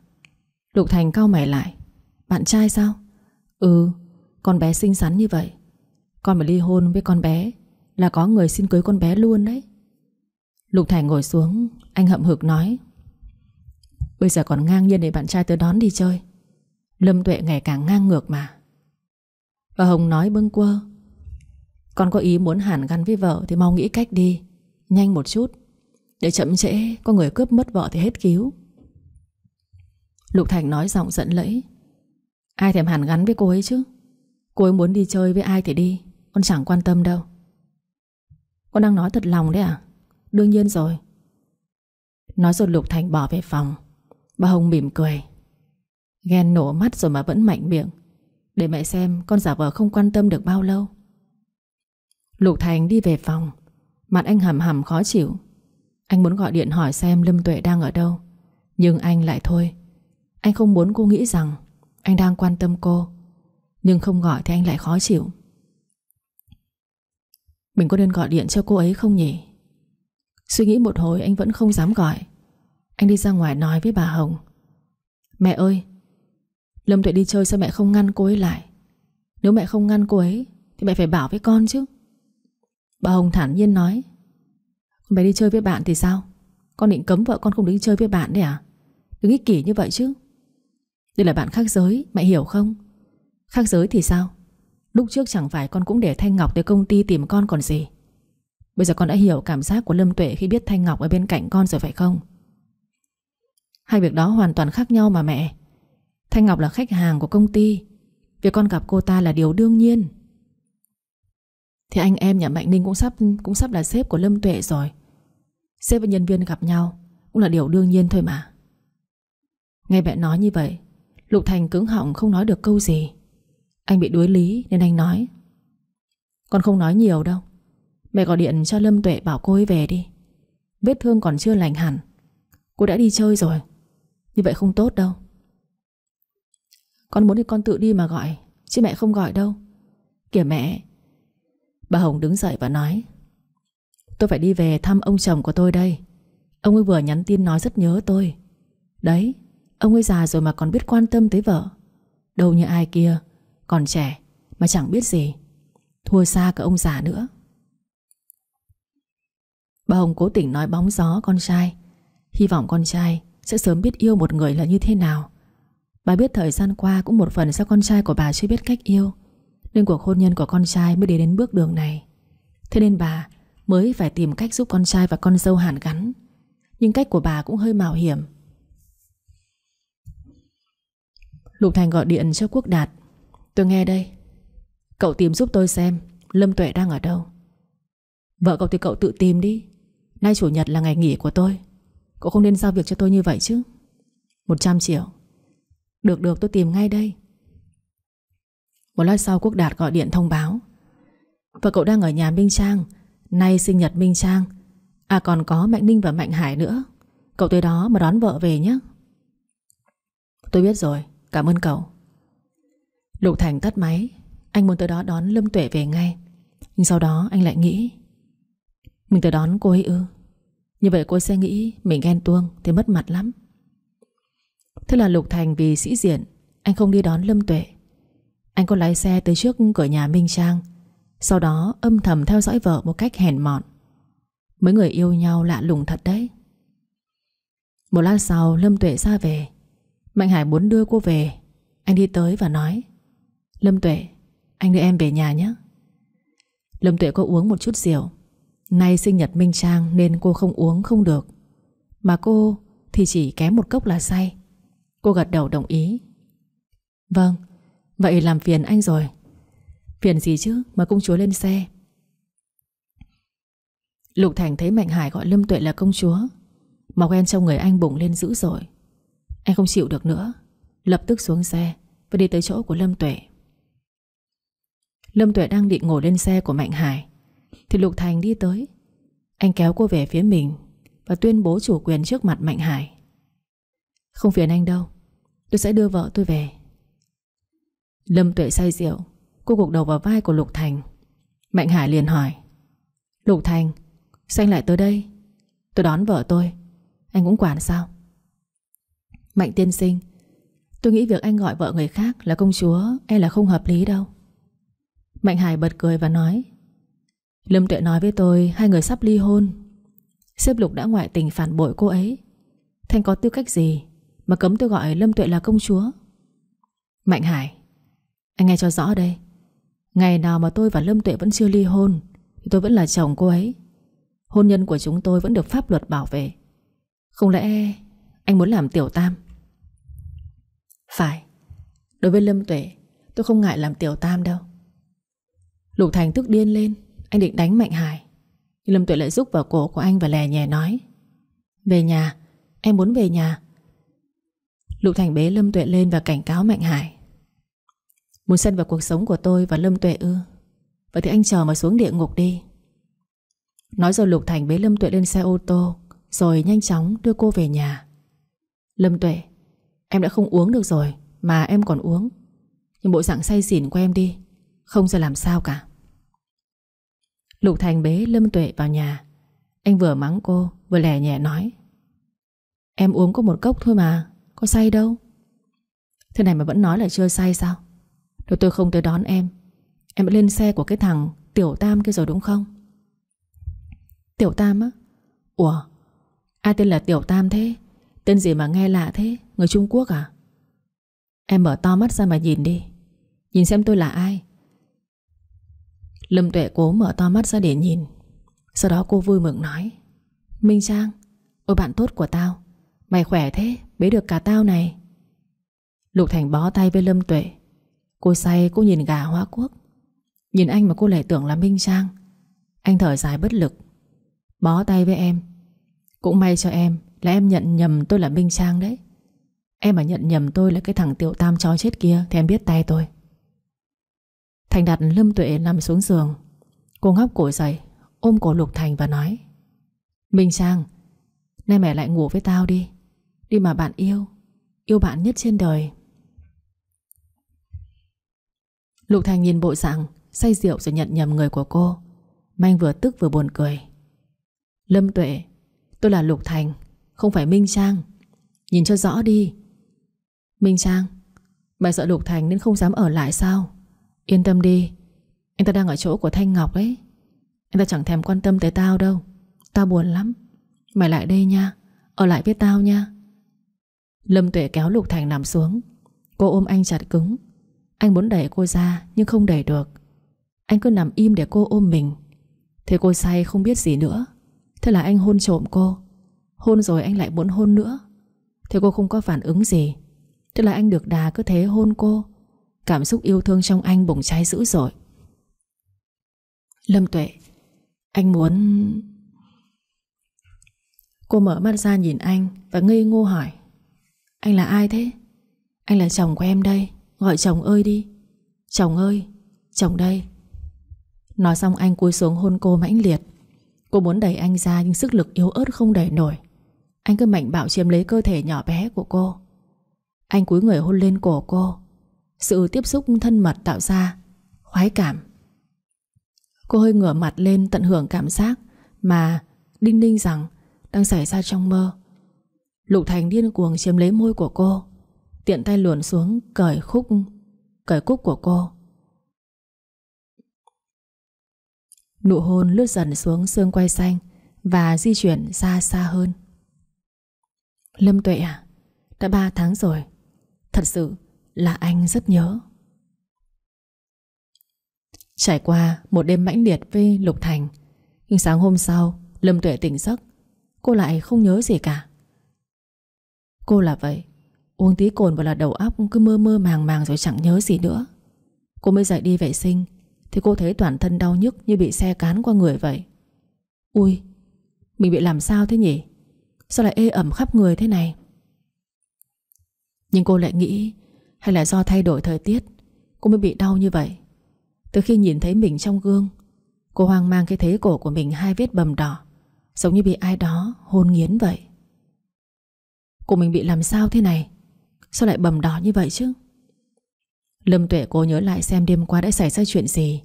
Speaker 1: Lục Thành cau mày lại, Bạn trai sao? Ừ Con bé xinh xắn như vậy. Con mà ly hôn với con bé Là có người xin cưới con bé luôn đấy. Lục Thành ngồi xuống, Anh hậm hực nói, Bây giờ còn ngang nhiên để bạn trai tới đón đi chơi. Lâm Tuệ ngày càng ngang ngược mà. Bà Hồng nói bâng quơ con có ý muốn hàn gắn với vợ Thì mau nghĩ cách đi. Nhanh một chút. Để chậm trễ, có người cướp mất vợ thì hết cứu. Lục Thành nói giọng giận lẫy. Ai thèm hàn gắn với cô ấy chứ? Cô ấy muốn đi chơi với ai thì đi. Con chẳng quan tâm đâu. Con đang nói thật lòng đấy à? Đương nhiên rồi. Nói rồi Lục Thành bỏ về phòng. Bà Hồng mỉm cười. Ghen nổ mắt rồi mà vẫn mạnh miệng. Để mẹ xem con giả vờ không quan tâm được bao lâu. Lục Thành đi về phòng. Mặt anh hầm hầm khó chịu. Anh muốn gọi điện hỏi xem Lâm Tuệ đang ở đâu. Nhưng anh lại thôi. Anh không muốn cô nghĩ rằng Anh đang quan tâm cô. Nhưng không gọi thì anh lại khó chịu. Mình có nên gọi điện cho cô ấy không nhỉ? Suy nghĩ một hồi anh vẫn không dám gọi. Anh đi ra ngoài nói với bà Hồng. Mẹ ơi, Lâm Tuệ đi chơi sao mẹ không ngăn cô ấy lại? Nếu mẹ không ngăn cô ấy Thì mẹ phải bảo với con chứ. Bà Hồng thản nhiên nói, Con bé đi chơi với bạn thì sao? Con định cấm vợ con không đi chơi với bạn đấy à? Đừng ích kỷ như vậy chứ. Đây là bạn khác giới, Mẹ hiểu không? Khác giới thì sao? Lúc trước chẳng phải con cũng để Thanh Ngọc tới công ty tìm con còn gì. Bây giờ con đã hiểu cảm giác của Lâm Tuệ Khi biết Thanh Ngọc ở bên cạnh con rồi phải không? Hai việc đó hoàn toàn khác nhau mà mẹ. Thanh Ngọc là khách hàng của công ty. Việc con gặp cô ta là điều đương nhiên. Thì anh em nhà Mạnh Ninh cũng sắp cũng sắp là sếp của Lâm Tuệ rồi. Sếp và nhân viên gặp nhau Cũng là điều đương nhiên thôi mà. Nghe mẹ nói như vậy, Lục Thành cứng họng không nói được câu gì. Anh bị đuối lý nên anh nói, Con không nói nhiều đâu. Mẹ gọi điện cho Lâm Tuệ bảo cô ấy về đi. Vết thương còn chưa lành hẳn. Cô đã đi chơi rồi. Như vậy không tốt đâu. Con muốn thì con tự đi mà gọi, Chứ mẹ không gọi đâu. Kìa mẹ Bà Hồng đứng dậy và nói, Tôi phải đi về thăm ông chồng của tôi đây. Ông ấy vừa nhắn tin nói rất nhớ tôi. Đấy, Ông ấy già rồi mà còn biết quan tâm tới vợ. Đâu như ai kia, Còn trẻ mà chẳng biết gì. Thua xa cả ông già nữa. Bà Hồng cố tình nói bóng gió con trai, Hy vọng con trai sẽ sớm biết yêu một người là như thế nào. Bà biết thời gian qua cũng một phần do con trai của bà chưa biết cách yêu. Nên cuộc hôn nhân của con trai mới đi đến bước đường này. Thế nên bà mới phải tìm cách giúp con trai và con dâu hàn gắn. Nhưng cách của bà cũng hơi mạo hiểm. Lục Thành gọi điện cho Quốc Đạt. Tôi nghe đây. Cậu tìm giúp tôi xem Lâm Tuệ đang ở đâu. Vợ cậu thì cậu tự tìm đi. Nay chủ nhật là ngày nghỉ của tôi. Cậu không nên giao việc cho tôi như vậy chứ. 100 triệu. Được được, tôi tìm ngay đây. Một lát sau Quốc Đạt gọi điện thông báo. Vợ cậu đang ở nhà Minh Trang. Nay sinh nhật Minh Trang. À còn có Mạnh Ninh và Mạnh Hải nữa. Cậu tới đó mà đón vợ về nhé. Tôi biết rồi. Cảm ơn cậu. Lục Thành tắt máy. Anh muốn tới đó đón Lâm Tuệ về ngay. Nhưng sau đó anh lại nghĩ. Mình tới đón cô ấy ư? Như vậy cô ấy sẽ nghĩ mình ghen tuông Thì mất mặt lắm. Thế là Lục Thành vì sĩ diện, Anh không đi đón Lâm Tuệ. Anh có lái xe tới trước cửa nhà Minh Trang. Sau đó âm thầm theo dõi vợ Một cách hèn mọn. Mấy người yêu nhau lạ lùng thật đấy. Một lát sau, Lâm Tuệ ra về. Mạnh Hải muốn đưa cô về. Anh đi tới và nói, Lâm Tuệ, Anh đưa em về nhà nhé. Lâm Tuệ có uống một chút rượu. Nay sinh nhật Minh Trang Nên cô không uống không được. Mà cô thì chỉ kém một cốc là say. Cô gật đầu đồng ý. Vâng Vậy làm phiền anh rồi. Phiền gì chứ mà công chúa lên xe? Lục Thành thấy Mạnh Hải gọi Lâm Tuệ là công chúa Màu quen trong người anh bùng lên dữ dội. Anh không chịu được nữa, Lập tức xuống xe Và đi tới chỗ của Lâm Tuệ. Lâm Tuệ đang định ngồi lên xe của Mạnh Hải, Thì Lục Thành đi tới. Anh kéo cô về phía mình Và tuyên bố chủ quyền trước mặt Mạnh Hải. Không phiền anh đâu, Tôi sẽ đưa vợ tôi về. Lâm Tuệ say rượu, Cô gục đầu vào vai của Lục Thành. Mạnh Hải liền hỏi, Lục Thành, Sao anh lại tới đây? Tôi đón vợ tôi, Anh cũng quản sao? Mạnh tiên sinh, Tôi nghĩ việc anh gọi vợ người khác là công chúa E là không hợp lý đâu. Mạnh Hải bật cười và nói, Lâm Tuệ nói với tôi Hai người sắp ly hôn. Sếp Lục đã ngoại tình phản bội cô ấy. Thanh có tư cách gì Mà cấm tôi gọi Lâm Tuệ là công chúa? Mạnh Hải anh nghe cho rõ đây. Ngày nào mà tôi và Lâm Tuệ vẫn chưa ly hôn, Thì tôi vẫn là chồng cô ấy. Hôn nhân của chúng tôi vẫn được pháp luật bảo vệ. Không lẽ anh muốn làm tiểu tam? Phải. Đối với Lâm Tuệ, Tôi không ngại làm tiểu tam đâu. Lục Thành tức điên lên, Anh định đánh Mạnh Hải. Nhưng Lâm Tuệ lại rúc vào cổ của anh và lè nhẹ nói, Về nhà, Em muốn về nhà. Lục Thành bế Lâm Tuệ lên và cảnh cáo Mạnh Hải. Muốn xen vào cuộc sống của tôi và Lâm Tuệ ư? Vậy thì anh chờ mà xuống địa ngục đi. Nói rồi Lục Thành bế Lâm Tuệ lên xe ô tô, Rồi nhanh chóng đưa cô về nhà. Lâm Tuệ, Em đã không uống được rồi, Mà em còn uống. Nhưng bộ dạng say xỉn của em đi, Không sẽ làm sao cả. Lục Thành bế Lâm Tuệ vào nhà. Anh vừa mắng cô, Vừa lẻ nhẹ nói. Em uống có một cốc thôi mà, Có say đâu. Thế này mà vẫn nói là chưa say sao? Rồi tôi không tới đón em Em lên xe của cái thằng Tiểu Tam kia rồi đúng không? Tiểu Tam á? Ủa, Ai tên là Tiểu Tam thế? Tên gì mà nghe lạ thế? Người Trung Quốc à? Em mở to mắt ra mà nhìn đi, Nhìn xem tôi là ai. Lâm Tuệ cố mở to mắt ra để nhìn, Sau đó cô vui mừng nói, Minh Trang Ôi bạn tốt của tao, Mày khỏe thế, Bế được cả tao này. Lục Thành bó tay với Lâm Tuệ Cô say, cô nhìn gà hoa quốc. Nhìn anh mà cô lại tưởng là Minh Trang. Anh thở dài bất lực. Bó tay với em. Cũng may cho em là em nhận nhầm tôi là Minh Trang đấy. Em mà nhận nhầm tôi là cái thằng tiểu tam chó chết kia Thì em biết tay tôi. Thành đặt Lâm Tuệ nằm xuống giường. Cô ngóc cổ dậy, Ôm cổ Lục Thành và nói, Minh Trang, Nay mẹ lại ngủ với tao đi. Đi mà bạn yêu Yêu bạn nhất trên đời. Lục Thành nhìn bộ dạng, Say rượu rồi nhận nhầm người của cô. Manh vừa tức vừa buồn cười. Lâm Tuệ, Tôi là Lục Thành, Không phải Minh Trang. Nhìn cho rõ đi. Minh Trang, Mày sợ Lục Thành nên không dám ở lại sao? Yên tâm đi, Anh ta đang ở chỗ của Thanh Ngọc ấy. Anh ta chẳng thèm quan tâm tới tao đâu. Tao buồn lắm. Mày lại đây nha, Ở lại với tao nha. Lâm Tuệ kéo Lục Thành nằm xuống. Cô ôm anh chặt cứng. Anh muốn đẩy cô ra, nhưng không đẩy được. Anh cứ nằm im để cô ôm mình. Thế cô say không biết gì nữa. Thế là anh hôn trộm cô. Hôn rồi anh lại muốn hôn nữa. Thế cô không có phản ứng gì. Thế là anh được đà cứ thế hôn cô. Cảm xúc yêu thương trong anh bùng cháy dữ dội. Lâm Tuệ, Anh muốn Cô mở mắt ra nhìn anh Và ngây ngô hỏi. Anh là ai thế? Anh là chồng của em đây. Gọi chồng ơi đi. Chồng ơi, Chồng đây. Nói xong anh cúi xuống hôn cô mãnh liệt. Cô muốn đẩy anh ra nhưng sức lực yếu ớt không đẩy nổi. Anh cứ mạnh bạo chiếm lấy cơ thể nhỏ bé của cô. Anh cúi người hôn lên cổ cô. Sự tiếp xúc thân mật tạo ra Khoái cảm. Cô hơi ngửa mặt lên tận hưởng cảm giác Mà đinh ninh rằng Đang xảy ra trong mơ. Lục Thành điên cuồng chiếm lấy môi của cô. Tiện tay luồn xuống Cởi khúc, Cởi cúc của cô. Nụ hôn lướt dần xuống xương quay xanh Và di chuyển xa xa hơn. Lâm Tuệ à Đã 3 tháng rồi. Thật sự là anh rất nhớ. Trải qua một đêm mãnh liệt với Lục Thành, Nhưng sáng hôm sau, Lâm Tuệ tỉnh giấc. Cô lại không nhớ gì cả. Cô là vậy Uống tí cồn vào là đầu óc cứ mơ mơ màng màng rồi chẳng nhớ gì nữa. Cô mới dậy đi vệ sinh, thì cô thấy toàn thân đau nhức Như bị xe cán qua người vậy. Ui, Mình bị làm sao thế nhỉ? Sao lại ê ẩm khắp người thế này? Nhưng cô lại nghĩ, Hay là do thay đổi thời tiết, Cô mới bị đau như vậy. Từ khi nhìn thấy mình trong gương, Cô hoang mang cái thế cổ của mình hai vết bầm đỏ, Giống như bị ai đó hôn nghiến vậy. Cô mình bị làm sao thế này? Sao lại bầm đỏ như vậy chứ? Lâm Tuệ cô nhớ lại xem đêm qua đã xảy ra chuyện gì,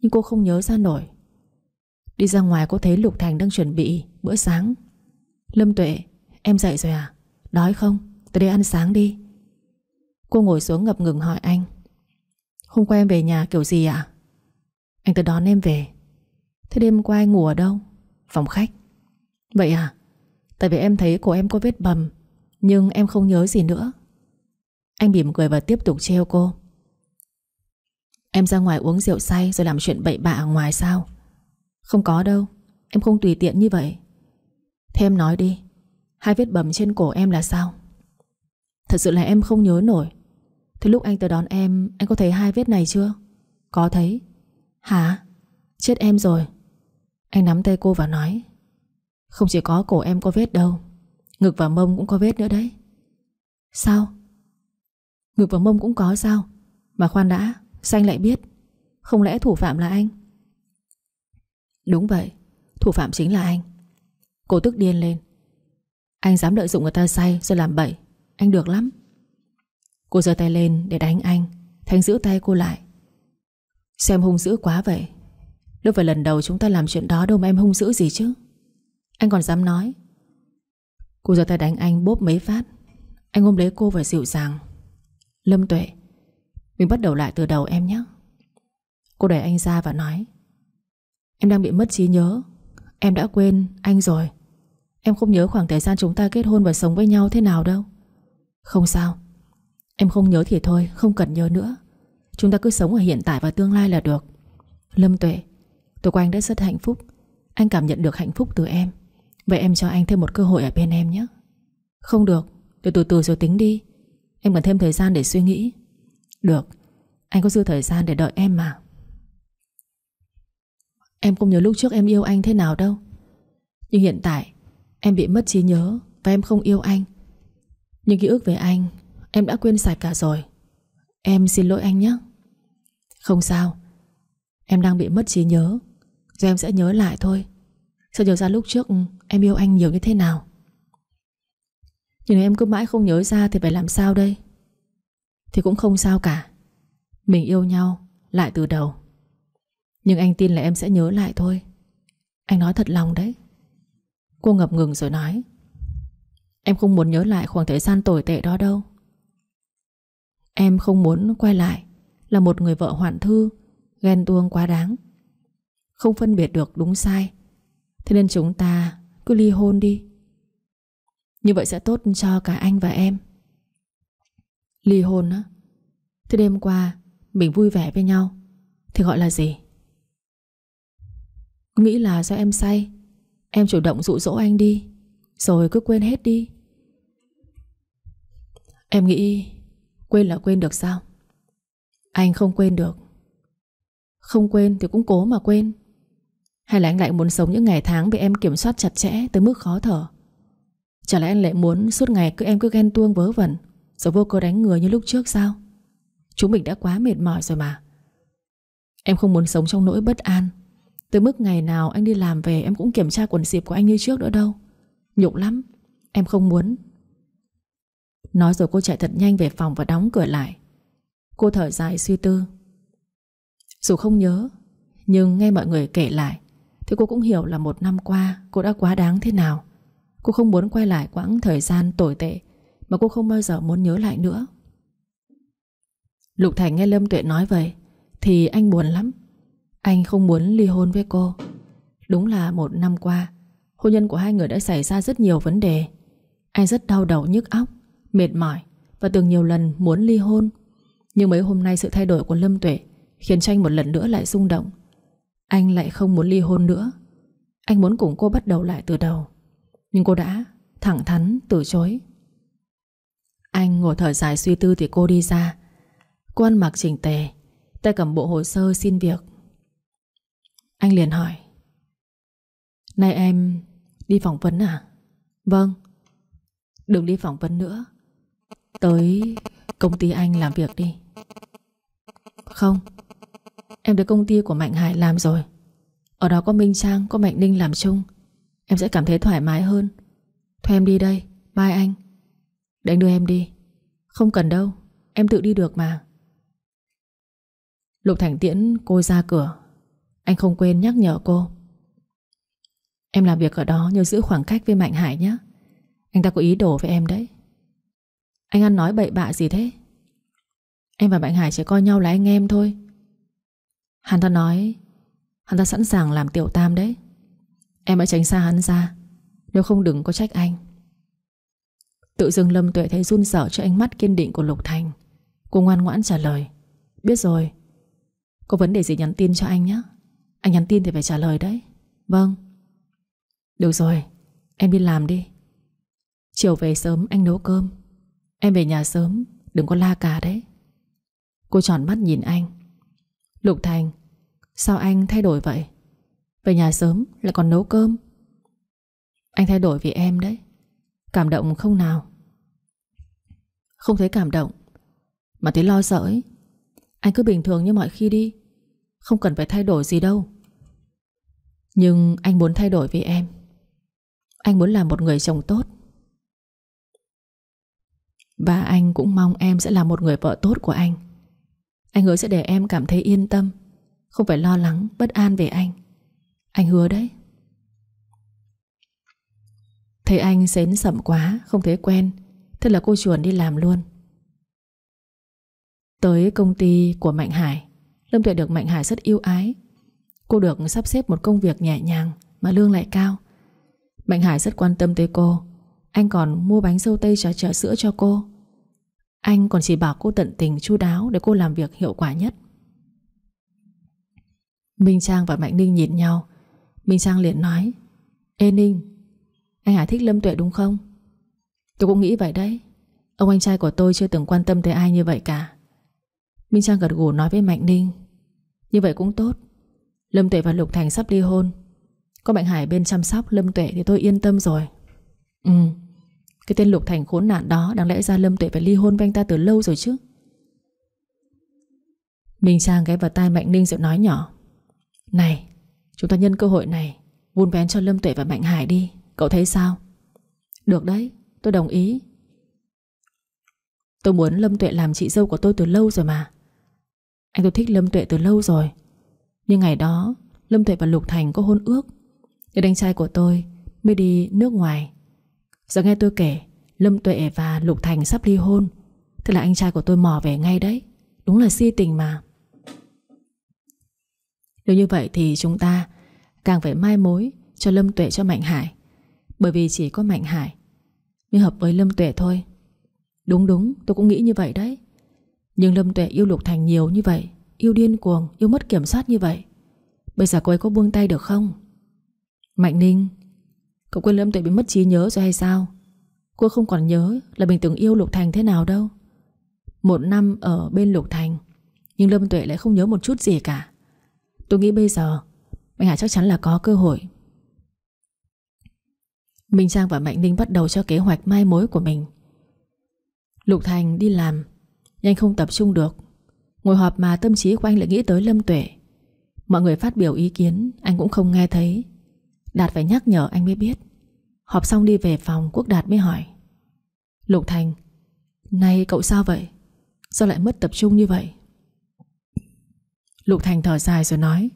Speaker 1: Nhưng cô không nhớ ra nổi. Đi ra ngoài cô thấy Lục Thành đang chuẩn bị bữa sáng. Lâm Tuệ, Em dậy rồi à? Đói không? Tới đây ăn sáng đi. Cô ngồi xuống ngập ngừng hỏi anh. Hôm qua em về nhà kiểu gì ạ? Anh tới đón em về. Thế đêm qua anh ngủ ở đâu? Phòng khách. Vậy à? Tại vì em thấy cổ em có vết bầm, Nhưng em không nhớ gì nữa. Anh bỉm cười và tiếp tục treo cô. Em ra ngoài uống rượu say Rồi làm chuyện bậy bạ ở ngoài sao? Không có đâu, Em không tùy tiện như vậy. Thế em nói đi, Hai vết bầm trên cổ em là sao? Thật sự là em không nhớ nổi. Thế lúc anh tới đón em, Anh có thấy hai vết này chưa? Có thấy. Hả? Chết em rồi. Anh nắm tay cô và nói, Không chỉ có cổ em có vết đâu, Ngực và mông cũng có vết nữa đấy. Sao? Ngực và mông cũng có sao? Mà khoan đã, Xanh lại biết. Không lẽ thủ phạm là anh? Đúng vậy, Thủ phạm chính là anh. Cô tức điên lên. Anh dám lợi dụng người ta say rồi làm bậy. Anh được lắm. Cô giơ tay lên để đánh anh. Thanh giữ tay cô lại. Xem hung dữ quá vậy. Đâu phải lần đầu chúng ta làm chuyện đó đâu mà em hung dữ gì chứ? Anh còn dám nói. Cô giơ tay đánh anh bốp mấy phát. Anh ôm lấy cô và dịu dàng. Lâm tuệ, mình bắt đầu lại từ đầu em nhé. Cô đẩy anh ra và nói, Em đang bị mất trí nhớ. Em đã quên anh rồi. Em không nhớ khoảng thời gian chúng ta kết hôn và sống với nhau thế nào đâu. Không sao. Em không nhớ thì thôi, Không cần nhớ nữa. Chúng ta cứ sống ở hiện tại và tương lai là được. Lâm Tuệ, Tôi qua anh đã rất hạnh phúc. Anh cảm nhận được hạnh phúc từ em. Vậy em cho anh thêm một cơ hội ở bên em nhé. Không được. Từ từ từ rồi tính đi. Em cần thêm thời gian để suy nghĩ. Được, Anh có dư thời gian để đợi em mà. Em không nhớ lúc trước em yêu anh thế nào đâu. Nhưng hiện tại, Em bị mất trí nhớ Và em không yêu anh. Nhưng ký ức về anh, Em đã quên sạch cả rồi. Em xin lỗi anh nhé. Không sao. Em đang bị mất trí nhớ. Rồi em sẽ nhớ lại thôi. Sao nhớ ra lúc trước em yêu anh nhiều như thế nào. Nhưng nếu em cứ mãi không nhớ ra Thì phải làm sao đây? Thì cũng không sao cả. Mình yêu nhau Lại từ đầu. Nhưng anh tin là em sẽ nhớ lại thôi. Anh nói thật lòng đấy. Cô ngập ngừng rồi nói. Em không muốn nhớ lại khoảng thời gian tồi tệ đó đâu. Em không muốn quay lại Là một người vợ hoạn thư, Ghen tuông quá đáng. Không phân biệt được đúng sai. Thế nên chúng ta cứ ly hôn đi. Như vậy sẽ tốt cho cả anh và em. Ly hôn á. Thế đêm qua, Mình vui vẻ với nhau. Thì gọi là gì? Nghĩ là do em say. Em chủ động dụ dỗ anh đi. Rồi cứ quên hết đi. Em nghĩ Quên là quên được sao? Anh không quên được. Không quên thì cũng cố mà quên. Hay là anh lại muốn sống những ngày tháng Bị em kiểm soát chặt chẽ tới mức khó thở? Chả lẽ anh lại muốn Suốt ngày cứ em cứ ghen tuông vớ vẩn, Rồi vô cơ đánh người như lúc trước sao? Chúng mình đã quá mệt mỏi rồi mà. Em không muốn sống trong nỗi bất an. Tới mức ngày nào anh đi làm về, Em cũng kiểm tra quần xịp của anh như trước nữa đâu. Nhục lắm. Em không muốn. Nói rồi cô chạy thật nhanh về phòng và đóng cửa lại. Cô thở dài suy tư. Dù không nhớ, Nhưng nghe mọi người kể lại, Thì cô cũng hiểu là một năm qua Cô đã quá đáng thế nào. Cô không muốn quay lại quãng thời gian tồi tệ Mà cô không bao giờ muốn nhớ lại nữa. Lục Thành nghe Lâm Tuệ nói vậy Thì anh buồn lắm. Anh không muốn ly hôn với cô. Đúng là một năm qua, Hôn nhân của hai người đã xảy ra rất nhiều vấn đề. Anh rất đau đầu nhức óc, Mệt mỏi Và từng nhiều lần muốn ly hôn. Nhưng mấy hôm nay sự thay đổi của Lâm Tuệ Khiến cho anh một lần nữa lại rung động. Anh lại không muốn ly hôn nữa. Anh muốn cùng cô bắt đầu lại từ đầu. Nhưng cô đã thẳng thắn từ chối. Anh ngồi thở dài suy tư thì cô đi ra. Cô ăn mặc chỉnh tề Tay cầm bộ hồ sơ xin việc. Anh liền hỏi Nay em đi phỏng vấn à? Vâng. Đừng đi phỏng vấn nữa. Tới công ty anh làm việc đi. Không Em tới công ty của Mạnh Hải làm rồi. Ở đó có Minh Trang, có Mạnh Ninh làm chung. Em sẽ cảm thấy thoải mái hơn. Thôi em đi đây, mai anh. Để anh đưa em đi. Không cần đâu, em tự đi được mà. Lục Thành Tiễn cô ra cửa. Anh không quên nhắc nhở cô. Em làm việc ở đó nhớ giữ khoảng cách với Mạnh Hải nhé. Anh ta có ý đồ với em đấy. Anh ăn nói bậy bạ gì thế? Em và Mạnh Hải chỉ coi nhau là anh em thôi. Hắn ta nói Hắn ta sẵn sàng làm tiểu tam đấy. Em hãy tránh xa hắn ra. Nếu không đừng có trách anh. Tự dưng Lâm Tuệ thấy run sợ cho ánh mắt kiên định của Lục Thành. Cô ngoan ngoãn trả lời. Biết rồi. Có vấn đề gì nhắn tin cho anh nhé. Anh nhắn tin thì phải trả lời đấy. Vâng. Được rồi. Em đi làm đi. Chiều về sớm, anh nấu cơm. Em về nhà sớm, Đừng có la cả đấy. Cô tròn mắt nhìn anh. Lục Thành, Sao anh thay đổi vậy? Về nhà sớm lại còn nấu cơm. Anh thay đổi vì em đấy. Cảm động không nào? Không thấy cảm động Mà thấy lo sợ ấy. Anh cứ bình thường như mọi khi đi không cần phải thay đổi gì đâu. Nhưng anh muốn thay đổi vì em. Anh muốn làm một người chồng tốt. Và anh cũng mong em sẽ là một người vợ tốt của anh. Anh hứa sẽ để em cảm thấy yên tâm Không phải lo lắng, bất an về anh. Anh hứa đấy. Thấy anh xến sậm quá, Không thấy quen, Thế là cô chuồn đi làm luôn. Tới công ty của Mạnh Hải, Lâm Tuệ được Mạnh Hải rất yêu ái. Cô được sắp xếp một công việc nhẹ nhàng Mà lương lại cao. Mạnh Hải rất quan tâm tới cô. Anh còn mua bánh dâu tây trà trà sữa cho cô. Anh còn chỉ bảo cô tận tình chu đáo Để cô làm việc hiệu quả nhất. Minh Trang và Mạnh Ninh nhìn nhau. Minh Sang liền nói, Ê Ninh, Anh Hải thích Lâm Tuệ đúng không? Tôi cũng nghĩ vậy đấy. Ông anh trai của tôi chưa từng quan tâm tới ai như vậy cả. Minh Trang gật gù nói với Mạnh Ninh, như vậy cũng tốt. Lâm Tuệ và Lục Thành sắp ly hôn. Có Mạnh Hải bên chăm sóc Lâm Tuệ thì tôi yên tâm rồi. Ừ Cái tên Lục Thành khốn nạn đó Đáng lẽ ra Lâm Tuệ phải ly hôn với anh ta từ lâu rồi chứ. Minh Trang ghé vào tai Mạnh Ninh rồi nói nhỏ, Này Chúng ta nhân cơ hội này Vun vén cho Lâm Tuệ và Mạnh Hải đi. Cậu thấy sao? Được đấy tôi đồng ý. Tôi muốn Lâm Tuệ làm chị dâu của tôi từ lâu rồi mà. Anh tôi thích Lâm Tuệ từ lâu rồi. Nhưng ngày đó Lâm Tuệ và Lục Thành có hôn ước. Nên anh trai của tôi mới đi nước ngoài. Giờ nghe tôi kể Lâm Tuệ và Lục Thành sắp ly hôn. Thế là anh trai của tôi mò về ngay đấy. Đúng là si tình mà nếu như vậy thì chúng ta Càng phải mai mối cho Lâm Tuệ cho Mạnh Hải. Bởi vì chỉ có Mạnh Hải Mới hợp với Lâm Tuệ thôi. Đúng đúng tôi cũng nghĩ như vậy đấy. Nhưng Lâm Tuệ yêu Lục Thành nhiều như vậy Yêu điên cuồng, yêu mất kiểm soát như vậy Bây giờ cô ấy có buông tay được không? Mạnh Ninh Cậu quên Lâm Tuệ bị mất trí nhớ rồi hay sao? Cô không còn nhớ là mình từng yêu Lục Thành thế nào đâu. Một năm ở bên Lục Thành Nhưng Lâm Tuệ lại không nhớ một chút gì cả. Tôi nghĩ bây giờ, Mạnh Hải chắc chắn là có cơ hội. Minh Trang và Mạnh Ninh bắt đầu cho kế hoạch mai mối của mình. Lục Thành đi làm, Nhanh không tập trung được. Ngồi họp mà tâm trí của anh lại nghĩ tới Lâm Tuệ. Mọi người phát biểu ý kiến, Anh cũng không nghe thấy. Đạt phải nhắc nhở anh mới biết. Họp xong đi về phòng, Quốc Đạt mới hỏi. Lục Thành, Này, cậu sao vậy? Sao lại mất tập trung như vậy? Lục Thành thở dài rồi nói,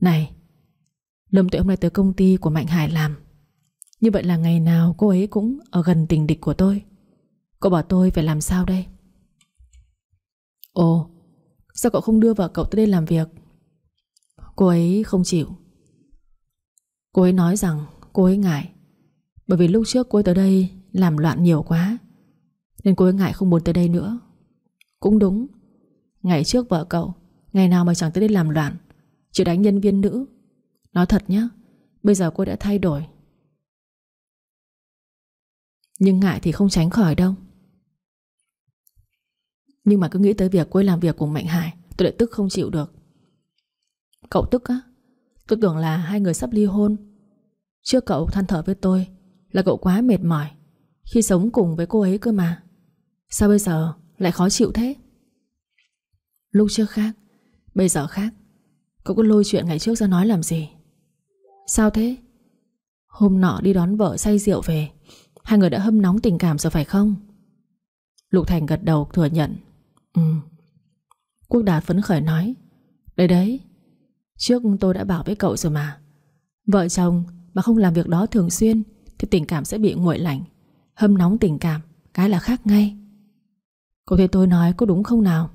Speaker 1: Này, Lâm Tuệ hôm nay tới công ty của Mạnh Hải làm. Như vậy là ngày nào cô ấy cũng Ở gần tình địch của tôi. Cậu bảo tôi phải làm sao đây? Ồ, Sao cậu không đưa vợ cậu tới đây làm việc? Cô ấy không chịu. Cô ấy nói rằng cô ấy ngại, Bởi vì lúc trước cô ấy tới đây Làm loạn nhiều quá, Nên cô ấy ngại không muốn tới đây nữa. Cũng đúng, Ngày trước vợ cậu Ngày nào mà chẳng tới đây làm loạn, Chỉ đánh nhân viên nữ. Nói thật nhá, Bây giờ cô đã thay đổi. Nhưng ngại thì không tránh khỏi đâu. Nhưng mà cứ nghĩ tới việc cô ấy làm việc cùng Mạnh Hải, Tôi lại tức không chịu được. Cậu tức á, Tôi tưởng là hai người sắp ly hôn. Trước cậu than thở với tôi Là cậu quá mệt mỏi, Khi sống cùng với cô ấy cơ mà. Sao bây giờ lại khó chịu thế? Lúc trước khác Bây giờ khác. Cậu có lôi chuyện ngày trước ra nói làm gì? Sao thế? Hôm nọ đi đón vợ say rượu về, Hai người đã hâm nóng tình cảm rồi phải không? Lục Thành gật đầu thừa nhận. Ừ. Quốc Đạt phấn khởi nói. Đấy đấy, Trước tôi đã bảo với cậu rồi mà. Vợ chồng mà không làm việc đó thường xuyên Thì tình cảm sẽ bị nguội lạnh, Hâm nóng tình cảm, Cái là khác ngay. Cậu thấy tôi nói có đúng không nào?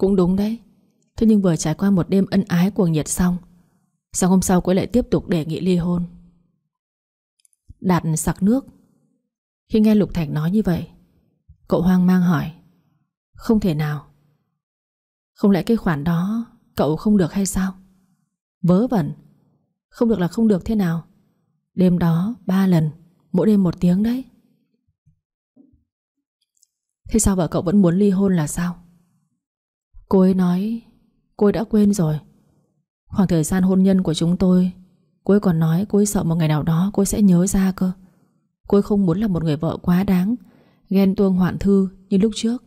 Speaker 1: Cũng đúng đấy. Thế nhưng vừa trải qua một đêm ân ái cuồng nhiệt xong Sáng hôm sau cô lại tiếp tục đề nghị ly hôn? Đạt sặc nước. Khi nghe Lục Thành nói như vậy, Cậu hoang mang hỏi, Không thể nào. Không lẽ cái khoản đó Cậu không được hay sao? Vớ vẩn. Không được là không được thế nào. Đêm đó ba lần, Mỗi đêm một tiếng đấy. Thế sao vợ cậu vẫn muốn ly hôn là sao? Cô ấy nói, Cô ấy đã quên rồi. Khoảng thời gian hôn nhân của chúng tôi, Cô ấy còn nói cô ấy sợ một ngày nào đó Cô ấy sẽ nhớ ra cơ. Cô ấy không muốn là một người vợ quá đáng, Ghen tuông hoạn thư như lúc trước.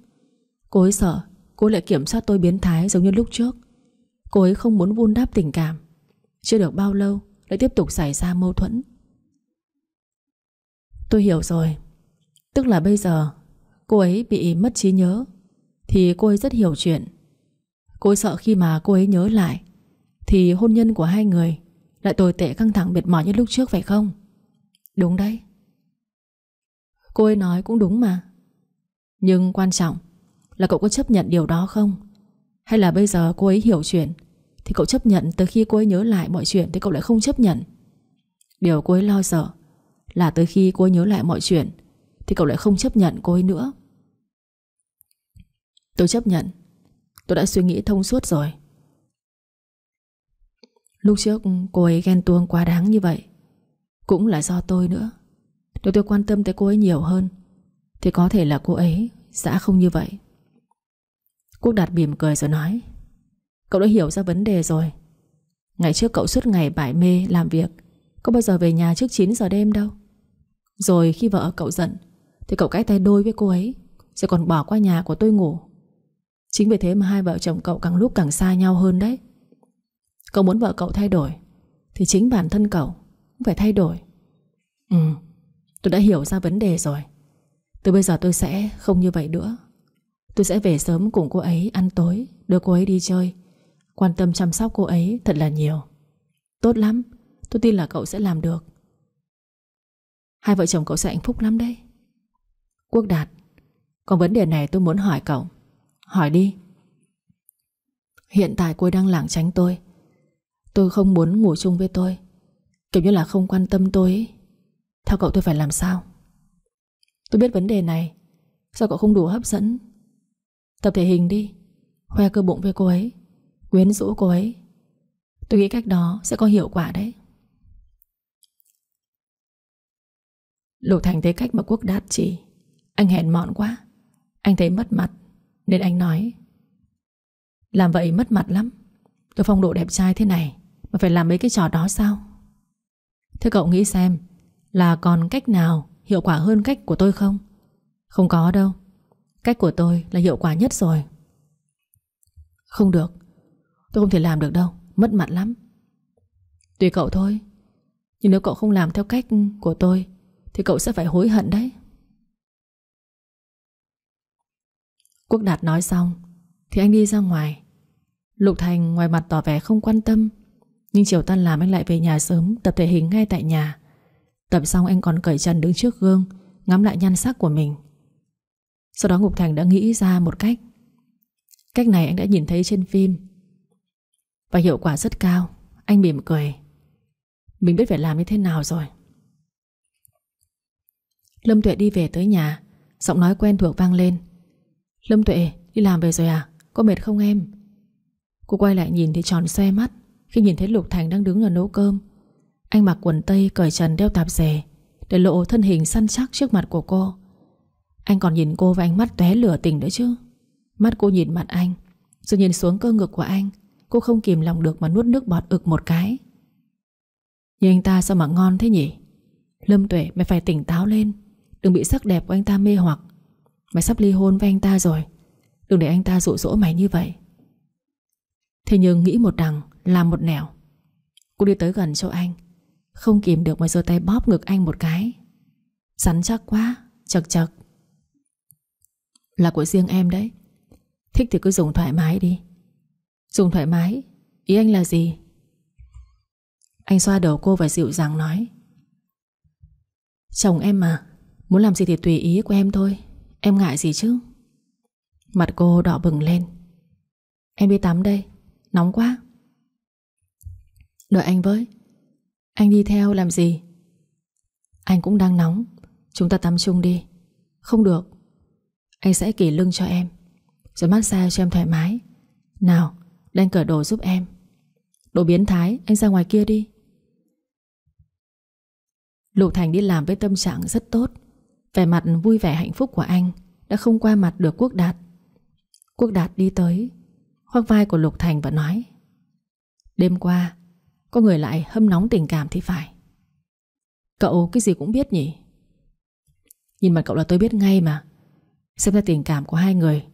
Speaker 1: Cô ấy sợ, Cô ấy lại kiểm soát tôi biến thái giống như lúc trước. Cô ấy không muốn vun đắp tình cảm. Chưa được bao lâu, Lại tiếp tục xảy ra mâu thuẫn. Tôi hiểu rồi. Tức là bây giờ, Cô ấy bị mất trí nhớ, Thì cô ấy rất hiểu chuyện. Cô sợ khi mà cô ấy nhớ lại. Thì hôn nhân của hai người Lại tồi tệ căng thẳng mệt mỏi như lúc trước phải không? Đúng đấy. Cô ấy nói cũng đúng mà. Nhưng quan trọng Là cậu có chấp nhận điều đó không? Hay là bây giờ cô ấy hiểu chuyện Thì cậu chấp nhận tới khi cô ấy nhớ lại mọi chuyện Thì cậu lại không chấp nhận? Điều cô ấy lo sợ Là tới khi cô ấy nhớ lại mọi chuyện Thì cậu lại không chấp nhận cô ấy nữa. Tôi chấp nhận. Tôi đã suy nghĩ thông suốt rồi. Lúc trước cô ấy ghen tuông quá đáng như vậy. Cũng là do tôi nữa. Nếu tôi quan tâm tới cô ấy nhiều hơn, Thì có thể là cô ấy Sẽ không như vậy. Quốc đạt mỉm cười rồi nói, Cậu đã hiểu ra vấn đề rồi. Ngày trước cậu suốt ngày bải mê làm việc, Có bao giờ về nhà trước 9 giờ đêm đâu. Rồi khi vợ cậu giận, Thì cậu cãi tay đôi với cô ấy, Rồi còn bỏ qua nhà của tôi ngủ. Chính vì thế mà hai vợ chồng cậu càng lúc càng xa nhau hơn đấy. Cậu muốn vợ cậu thay đổi, Thì chính bản thân cậu Cũng phải thay đổi. Ừ Tôi đã hiểu ra vấn đề rồi. Từ bây giờ tôi sẽ không như vậy nữa. Tôi sẽ về sớm cùng cô ấy ăn tối, Đưa cô ấy đi chơi. Quan tâm chăm sóc cô ấy thật là nhiều. Tốt lắm, Tôi tin là cậu sẽ làm được. Hai vợ chồng cậu sẽ hạnh phúc lắm đấy. Quốc Đạt Còn vấn đề này tôi muốn hỏi cậu. Hỏi đi. Hiện tại cô ấy đang lảng tránh tôi. Tôi không muốn ngủ chung với tôi. Kiểu như là không quan tâm tôi ấy. Theo cậu tôi phải làm sao? Tôi biết vấn đề này. Sao cậu không đủ hấp dẫn? Tập thể hình đi. Khoe cơ bụng với cô ấy. Quyến rũ cô ấy. Tôi nghĩ cách đó sẽ có hiệu quả đấy. Lục Thành thấy cách mà Quốc đát chỉ. Anh hèn mọn quá. Anh thấy mất mặt. Nên anh nói, Làm vậy mất mặt lắm. Tôi phong độ đẹp trai thế này, Mà phải làm mấy cái trò đó sao? Thế cậu nghĩ xem, Là còn cách nào hiệu quả hơn cách của tôi không? Không có đâu. Cách của tôi là hiệu quả nhất rồi. Không được. Tôi không thể làm được đâu. Mất mặt lắm. Tùy cậu thôi. Nhưng nếu cậu không làm theo cách của tôi, Thì cậu sẽ phải hối hận đấy. Quốc Đạt nói xong, Thì anh đi ra ngoài. Lục Thành ngoài mặt tỏ vẻ không quan tâm, Nhưng chiều tan làm anh lại về nhà sớm, Tập thể hình ngay tại nhà. Tập xong anh còn cởi trần đứng trước gương, Ngắm lại nhan sắc của mình. Sau đó Ngục Thành đã nghĩ ra một cách. Cách này anh đã nhìn thấy trên phim. Và hiệu quả rất cao, Anh mỉm cười. Mình biết phải làm như thế nào rồi. Lâm Tuệ đi về tới nhà, Giọng nói quen thuộc vang lên. Lâm Tuệ, đi làm về rồi à? Có mệt không em? Cô quay lại nhìn thì tròn xoe mắt, Khi nhìn thấy Lục Thành đang đứng ở nấu cơm. Anh mặc quần tây cởi trần đeo tạp dề, Để lộ thân hình săn chắc trước mặt của cô. Anh còn nhìn cô với ánh mắt tóe lửa tình nữa chứ. Mắt cô nhìn mặt anh, Rồi nhìn xuống cơ ngực của anh, Cô không kìm lòng được mà nuốt nước bọt ực một cái. Nhưng anh ta sao mà ngon thế nhỉ? Lâm Tuệ, mày phải tỉnh táo lên. Đừng bị sắc đẹp của anh ta mê hoặc. Mày sắp ly hôn với anh ta rồi. Đừng để anh ta dụ dỗ mày như vậy. Thế nhưng nghĩ một đằng, Làm một nẻo. Cô đi tới gần chỗ anh, Không kìm được mà giơ tay bóp ngực anh một cái. Rắn chắc quá, Chật chật. Là của riêng em đấy. Thích thì cứ dùng thoải mái đi. Dùng thoải mái, Ý anh là gì? Anh xoa đầu cô và dịu dàng nói. Chồng em mà, Muốn làm gì thì tùy ý của em thôi. Em ngại gì chứ? Mặt cô đỏ bừng lên. Em đi tắm đây, Nóng quá. Đợi anh với. Anh đi theo làm gì? Anh cũng đang nóng, Chúng ta tắm chung đi. Không được. Anh sẽ kỷ lưng cho em, Rồi massage cho em thoải mái. Nào, Lên cởi đồ giúp em. Đồ biến thái, Anh ra ngoài kia đi. Lục Thành đi làm với tâm trạng rất tốt. Vẻ mặt vui vẻ hạnh phúc của anh Đã không qua mặt được Quốc Đạt. Quốc Đạt đi tới, Khoác vai của Lục Thành và nói, Đêm qua, Có người lại hâm nóng tình cảm thì phải. Cậu cái gì cũng biết nhỉ? Nhìn mặt cậu là tôi biết ngay mà. Xem ra tình cảm của hai người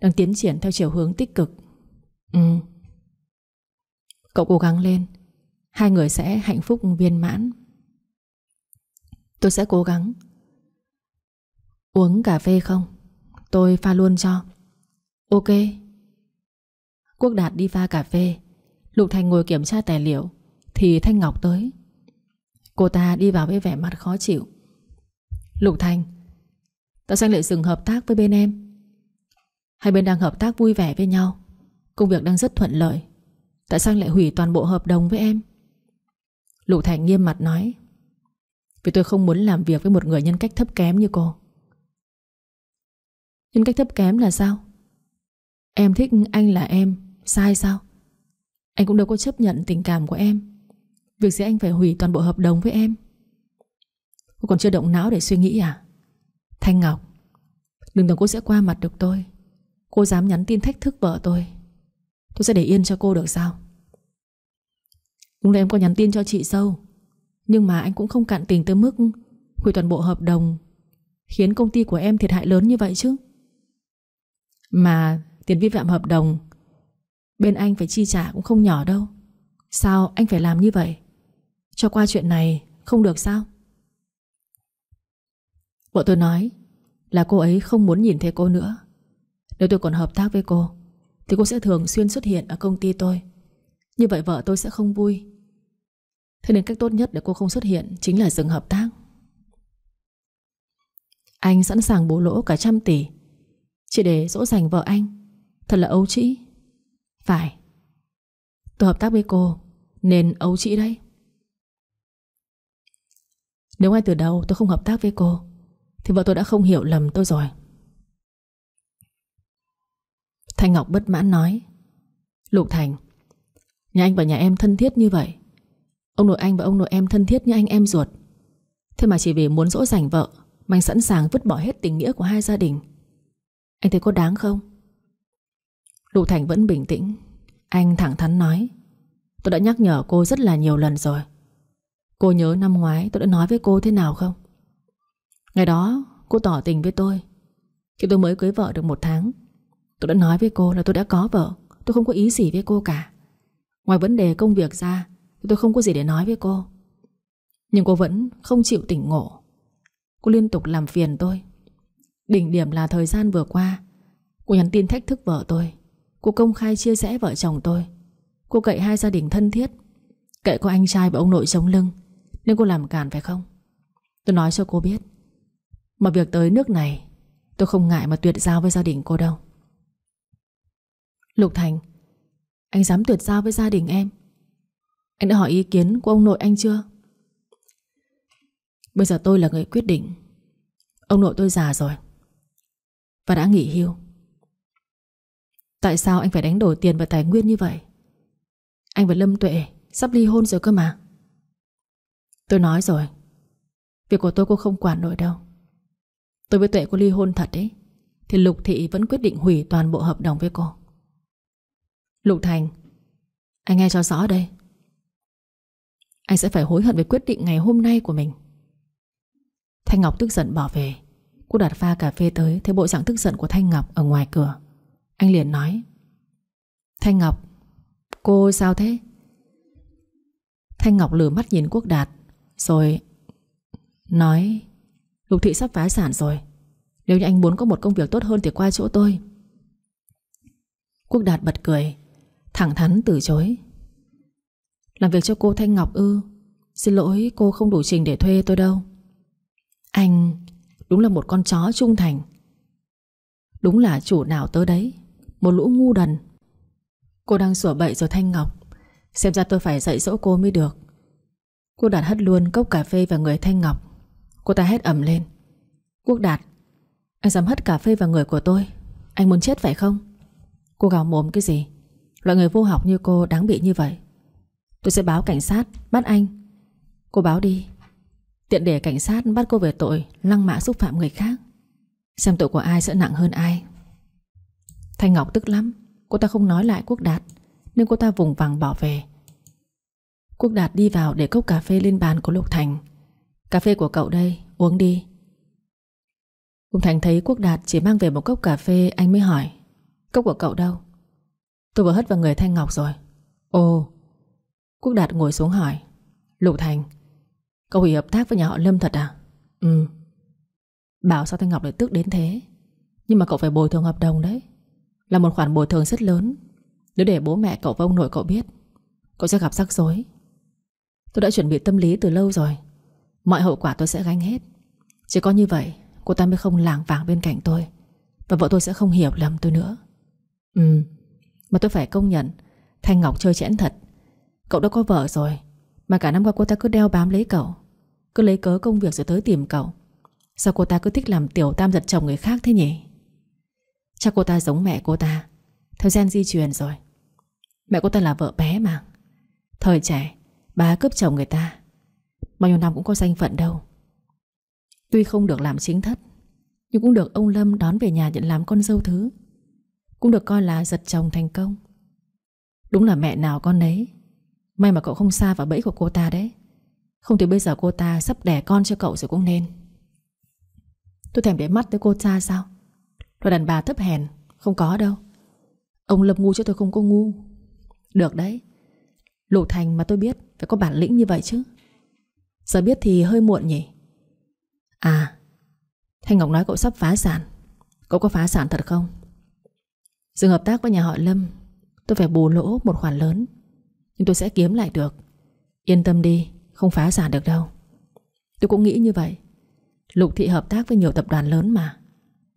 Speaker 1: Đang tiến triển theo chiều hướng tích cực. Ừ. Cậu cố gắng lên, Hai người sẽ hạnh phúc viên mãn. Tôi sẽ cố gắng. Uống cà phê không? Tôi pha luôn cho. Ok. Quốc Đạt đi pha cà phê. Lục Thành ngồi kiểm tra tài liệu. Thì Thanh Ngọc tới. Cô ta đi vào với vẻ mặt khó chịu. Lục Thành Tại sao lại dừng hợp tác với bên em. Hai bên đang hợp tác vui vẻ với nhau. Công việc đang rất thuận lợi. Tại sao lại hủy toàn bộ hợp đồng với em? Lục Thành nghiêm mặt nói. Vì tôi không muốn làm việc với một người nhân cách thấp kém như cô. Nhân cách thấp kém là sao? Em thích anh là em, Sai sao? Anh cũng đâu có chấp nhận tình cảm của em. Việc gì anh phải hủy toàn bộ hợp đồng với em? Cô còn chưa động não để suy nghĩ à? Thanh Ngọc, Đừng tưởng cô sẽ qua mặt được tôi. Cô dám nhắn tin thách thức vợ tôi. Tôi sẽ để yên cho cô được sao? Đúng là em có nhắn tin cho chị sâu. Nhưng mà anh cũng không cạn tình tới mức Hủy toàn bộ hợp đồng, Khiến công ty của em thiệt hại lớn như vậy chứ. Mà tiền vi phạm hợp đồng, Bên anh phải chi trả cũng không nhỏ đâu. Sao anh phải làm như vậy? Cho qua chuyện này Không được sao? Vợ tôi nói Là cô ấy không muốn nhìn thấy cô nữa. Nếu tôi còn hợp tác với cô, Thì cô sẽ thường xuyên xuất hiện ở công ty tôi. Như vậy vợ tôi sẽ không vui. Thế nên cách tốt nhất để cô không xuất hiện Chính là dừng hợp tác. Anh sẵn sàng bố lỗ cả trăm tỷ chỉ để dỗ dành vợ anh. Thật là ấu trĩ. Phải. Tôi hợp tác với cô, Nên ấu trĩ đấy. Nếu ngay từ đầu tôi không hợp tác với cô, Thì vợ tôi đã không hiểu lầm tôi rồi. Thanh Ngọc bất mãn nói, Lục Thành, Nhà anh và nhà em thân thiết như vậy. Ông nội anh và ông nội em thân thiết như anh em ruột. Thế mà chỉ vì muốn dỗ dành vợ Mà anh sẵn sàng vứt bỏ hết tình nghĩa của hai gia đình anh thấy có đáng không? Lục Thành vẫn bình tĩnh. Anh thẳng thắn nói, Tôi đã nhắc nhở cô rất là nhiều lần rồi. Cô nhớ năm ngoái tôi đã nói với cô thế nào không? Ngày đó cô tỏ tình với tôi. Khi tôi mới cưới vợ được một tháng, Tôi đã nói với cô là tôi đã có vợ, Tôi không có ý gì với cô cả. Ngoài vấn đề công việc ra Tôi không có gì để nói với cô. Nhưng cô vẫn không chịu tỉnh ngộ. Cô liên tục làm phiền tôi. Đỉnh điểm là thời gian vừa qua. Cô nhắn tin thách thức vợ tôi. Cô công khai chia rẽ vợ chồng tôi. Cô cậy hai gia đình thân thiết. Cậy có anh trai và ông nội sống lưng. Nên cô làm cản phải không? Tôi nói cho cô biết. Mà việc tới nước này, Tôi không ngại mà tuyệt giao với gia đình cô đâu. Lục Thành, Anh dám tuyệt giao với gia đình em? Anh đã hỏi ý kiến của ông nội anh chưa? Bây giờ tôi là người quyết định. Ông nội tôi già rồi. Và đã nghỉ hưu. Tại sao anh phải đánh đổi tiền và tài nguyên như vậy? Anh và Lâm Tuệ Sắp ly hôn rồi cơ mà. Tôi nói rồi. Việc của tôi cô không quản nổi đâu. Tôi với Tuệ cô ly hôn thật đấy Thì Lục Thị vẫn quyết định hủy toàn bộ hợp đồng với cô. Lục Thành, Anh nghe cho rõ đây. Anh sẽ phải hối hận về quyết định ngày hôm nay của mình. Thanh Ngọc tức giận bỏ về. Cô đặt pha cà phê tới, Thấy bộ dạng tức giận của Thanh Ngọc ở ngoài cửa. Anh liền nói, Thanh Ngọc, Cô sao thế? Thanh Ngọc lửa mắt nhìn Quốc Đạt, Rồi Nói, Lục thị sắp phá sản rồi. Nếu như anh muốn có một công việc tốt hơn thì qua chỗ tôi. Quốc Đạt bật cười, Thẳng thắn từ chối. Làm việc cho cô Thanh Ngọc ư? Xin lỗi, cô không đủ trình để thuê tôi đâu. Anh Đúng là một con chó trung thành. Đúng là chủ nào tới đấy, Một lũ ngu đần. Cô đang sủa bậy rồi Thanh Ngọc. Xem ra tôi phải dạy dỗ cô mới được. Cô Đạt hất luôn cốc cà phê vào người Thanh Ngọc. Cô ta hét ẩm lên. Quốc Đạt, Anh dám hất cà phê vào người của tôi? Anh muốn chết phải không? Cô gào mồm cái gì? Loại người vô học như cô đáng bị như vậy. Tôi sẽ báo cảnh sát, bắt anh. Cô báo đi. Tiện để cảnh sát bắt cô về tội Lăng mạ xúc phạm người khác. Xem tội của ai sẽ nặng hơn ai. Thanh Ngọc tức lắm. Cô ta không nói lại Quốc Đạt, Nên cô ta vùng vằng bỏ về. Quốc Đạt đi vào để cốc cà phê lên bàn của Lục Thành. Cà phê của cậu đây, Uống đi. Lục Thành thấy Quốc Đạt chỉ mang về một cốc cà phê, Anh mới hỏi, Cốc của cậu đâu? Tôi vừa hất vào người Thanh Ngọc rồi. Ồ. Quốc Đạt ngồi xuống hỏi, Lục Thành Cậu hủy hợp tác với nhà họ Lâm thật à? Ừ. Bảo sao Thanh Ngọc lại tức đến thế? Nhưng mà cậu phải bồi thường hợp đồng đấy. Là một khoản bồi thường rất lớn. Nếu để bố mẹ cậu và ông nội cậu biết Cậu sẽ gặp rắc rối. Tôi đã chuẩn bị tâm lý từ lâu rồi. Mọi hậu quả tôi sẽ gánh hết. Chỉ có như vậy Cô ta mới không làng vàng bên cạnh tôi. Và vợ tôi sẽ không hiểu lầm tôi nữa. Ừ. Mà tôi phải công nhận Thanh Ngọc chơi chẽn thật. Cậu đã có vợ rồi mà cả năm qua cô ta cứ đeo bám lấy cậu, Cứ lấy cớ công việc rồi tới tìm cậu. Sao cô ta cứ thích làm tiểu tam giật chồng người khác thế nhỉ? Chắc cô ta giống mẹ cô ta. Theo gen di truyền rồi. Mẹ cô ta là vợ bé mà. Thời trẻ, Bà cướp chồng người ta. Bao nhiêu năm cũng có danh phận đâu. Tuy không được làm chính thất, Nhưng cũng được ông Lâm đón về nhà nhận làm con dâu thứ. Cũng được coi là giật chồng thành công. Đúng là mẹ nào con đấy May mà cậu không xa vào bẫy của cô ta đấy. Không thì bây giờ cô ta sắp đẻ con cho cậu rồi cũng nên. Tôi thèm để mắt tới cô ta sao? Rồi đàn bà thấp hèn, Không có đâu. Ông Lâm ngu cho tôi không có ngu. Được đấy. Lục Thành mà tôi biết Phải có bản lĩnh như vậy chứ. Giờ biết thì hơi muộn nhỉ. À Thanh Ngọc nói cậu sắp phá sản. Cậu có phá sản thật không? Dừng hợp tác với nhà họ Lâm, Tôi phải bù lỗ một khoản lớn. Nhưng tôi sẽ kiếm lại được. Yên tâm đi, Không phá sản được đâu. Tôi cũng nghĩ như vậy. Lục thị hợp tác với nhiều tập đoàn lớn mà.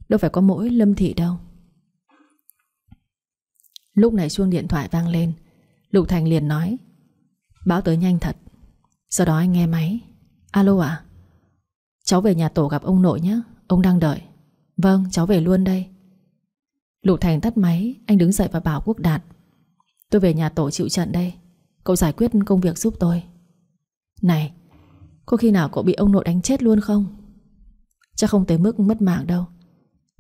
Speaker 1: Đâu phải có mỗi Lâm thị đâu. Lúc này chuông điện thoại vang lên. Lục Thành liền nói, Báo tới nhanh thật. Sau đó anh nghe máy. Alo ạ. Cháu về nhà tổ gặp ông nội nhé. Ông đang đợi. Vâng cháu về luôn đây. Lục Thành tắt máy, Anh đứng dậy và bảo Quốc Đạt, Tôi về nhà tổ chịu trận đây. Cậu giải quyết công việc giúp tôi. Này, Có khi nào cậu bị ông nội đánh chết luôn không? Chắc không tới mức mất mạng đâu.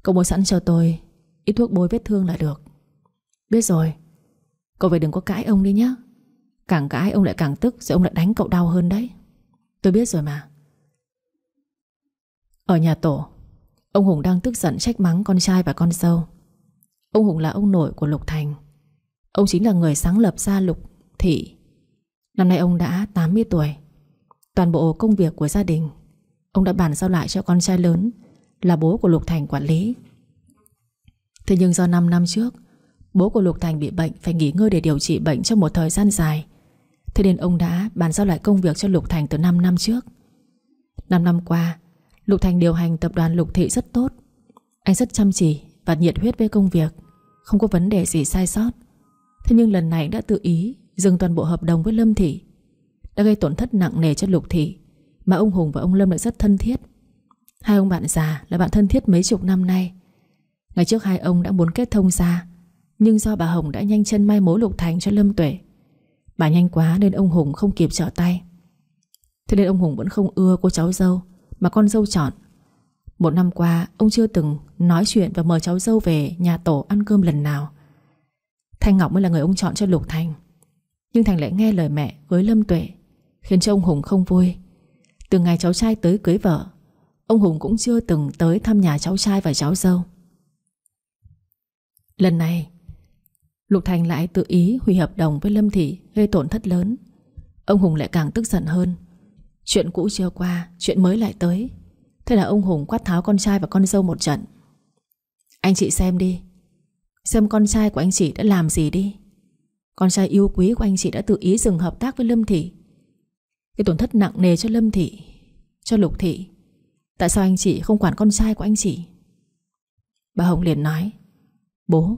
Speaker 1: Cậu mua sẵn cho tôi Ít thuốc bôi vết thương là được. Biết rồi, Cậu về đừng có cãi ông đi nhé Càng cãi ông lại càng tức Rồi ông lại đánh cậu đau hơn đấy. Tôi biết rồi mà. Ở nhà tổ, Ông Hùng đang tức giận trách mắng con trai và con dâu. Ông Hùng là ông nội của Lục Thành. Ông chính là người sáng lập ra Lục Thị. Năm nay ông đã 80 tuổi. Toàn bộ công việc của gia đình, Ông đã bàn giao lại cho con trai lớn Là bố của Lục Thành quản lý. Thế nhưng do 5 năm trước, Bố của Lục Thành bị bệnh Phải nghỉ ngơi để điều trị bệnh trong một thời gian dài. Thế nên ông đã bàn giao lại công việc cho Lục Thành từ 5 năm trước. 5 năm qua, Lục Thành điều hành tập đoàn Lục Thị rất tốt. Anh rất chăm chỉ và nhiệt huyết với công việc, Không có vấn đề gì sai sót. Thế nhưng lần này đã tự ý Dừng toàn bộ hợp đồng với Lâm Thị, Đã gây tổn thất nặng nề cho Lục Thị, Mà ông Hùng và ông Lâm lại rất thân thiết. Hai ông bạn già là bạn thân thiết mấy chục năm nay. Ngày trước hai ông đã muốn kết thông ra Nhưng do bà Hồng đã nhanh chân mai mối Lục Thành cho Lâm Tuệ. Bà nhanh quá nên ông Hùng không kịp trở tay. Thế nên ông Hùng vẫn không ưa cô cháu dâu, Mà con dâu chọn. Một năm qua, ông chưa từng nói chuyện Và mời cháu dâu về nhà tổ ăn cơm lần nào. Thanh Ngọc mới là người ông chọn cho Lục Thành. Nhưng Thành lại nghe lời mẹ với Lâm Tuệ, Khiến cho ông Hùng không vui. Từ ngày cháu trai tới cưới vợ, Ông Hùng cũng chưa từng tới thăm nhà cháu trai và cháu dâu. Lần này, Lục Thành lại tự ý hủy hợp đồng với Lâm Thị Gây tổn thất lớn. Ông Hùng lại càng tức giận hơn. Chuyện cũ chưa qua, Chuyện mới lại tới. Thế là ông Hùng quát tháo con trai và con dâu một trận. Anh chị xem đi, Xem con trai của anh chị đã làm gì đi. Con trai yêu quý của anh chị đã tự ý dừng hợp tác với Lâm Thị. Cái tổn thất nặng nề cho Lâm Thị, Cho Lục Thị. Tại sao anh chị không quản con trai của anh chị? Bà Hồng liền nói, Bố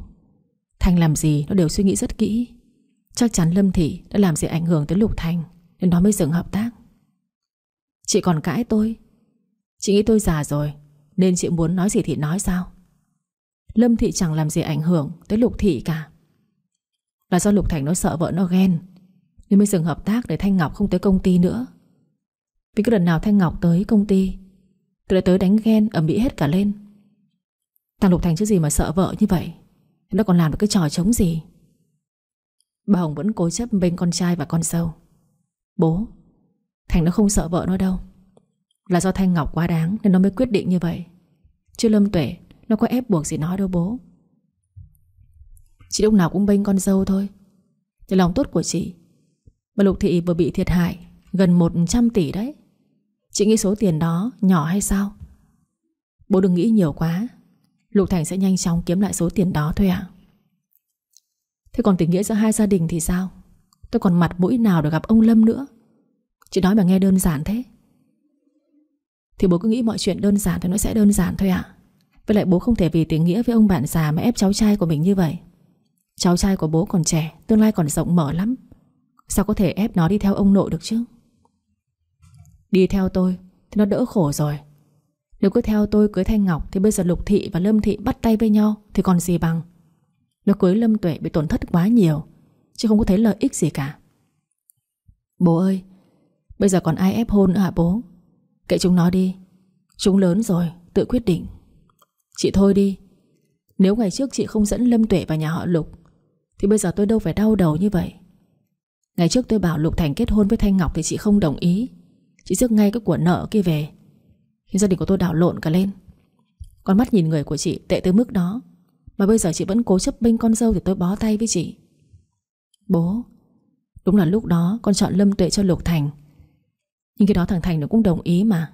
Speaker 1: Thành làm gì nó đều suy nghĩ rất kỹ. Chắc chắn Lâm Thị đã làm gì ảnh hưởng tới Lục Thành Nên nó mới dừng hợp tác. Chị còn cãi tôi. Chị nghĩ tôi già rồi, Nên chị muốn nói gì thì nói sao? Lâm Thị chẳng làm gì ảnh hưởng Tới Lục Thị cả. Là do Lục Thành nó sợ vợ nó ghen. Nên mới dừng hợp tác để Thanh Ngọc không tới công ty nữa. Vì cứ lần nào Thanh Ngọc tới công ty, Tôi lại tới đánh ghen ẩm bị hết cả lên. Thằng Lục Thành chứ gì mà sợ vợ như vậy. Nó còn làm được cái trò chống gì? Bà Hồng vẫn cố chấp bên con trai và con dâu. Bố, Thành nó không sợ vợ nó đâu. Là do Thanh Ngọc quá đáng Nên nó mới quyết định như vậy. Chứ Lâm Tuệ, Nó có ép buộc gì nó đâu bố. Chị lúc nào cũng bênh con dâu thôi. Để lòng tốt của chị. Mà Lục Thị vừa bị thiệt hại Gần 100 tỷ đấy. Chị nghĩ số tiền đó nhỏ hay sao? Bố đừng nghĩ nhiều quá. Lục Thành sẽ nhanh chóng kiếm lại số tiền đó thôi ạ. Thế còn tình nghĩa giữa hai gia đình thì sao? Tôi còn mặt mũi nào để gặp ông Lâm nữa? Chị nói mà nghe đơn giản thế. Thì bố cứ nghĩ mọi chuyện đơn giản Thì nó sẽ đơn giản thôi ạ. Với lại bố không thể vì tình nghĩa với ông bạn già Mà ép cháu trai của mình như vậy. Cháu trai của bố còn trẻ, Tương lai còn rộng mở lắm. Sao có thể ép nó đi theo ông nội được chứ? Đi theo tôi Thì nó đỡ khổ rồi. Nếu cứ theo tôi cưới Thanh Ngọc Thì bây giờ Lục Thị và Lâm Thị bắt tay với nhau Thì còn gì bằng. Nếu cưới Lâm Tuệ bị tổn thất quá nhiều, Chứ không có thấy lợi ích gì cả. Bố ơi, Bây giờ còn ai ép hôn nữa hả bố? Kệ chúng nó đi. Chúng lớn rồi, tự quyết định. Chị thôi đi. Nếu ngày trước chị không dẫn Lâm Tuệ vào nhà họ Lục thì bây giờ tôi đâu phải đau đầu như vậy. Ngày trước tôi bảo Lục Thành kết hôn với Thanh Ngọc Thì chị không đồng ý. Chị rước ngay cái của nợ kia về. Khiến gia đình của tôi đảo lộn cả lên. Con mắt nhìn người của chị tệ tới mức đó. Mà bây giờ chị vẫn cố chấp bênh con dâu Thì tôi bó tay với chị. Bố, Đúng là lúc đó con chọn Lâm Tuệ cho Lục Thành. Nhưng cái đó thằng Thành nó cũng đồng ý mà.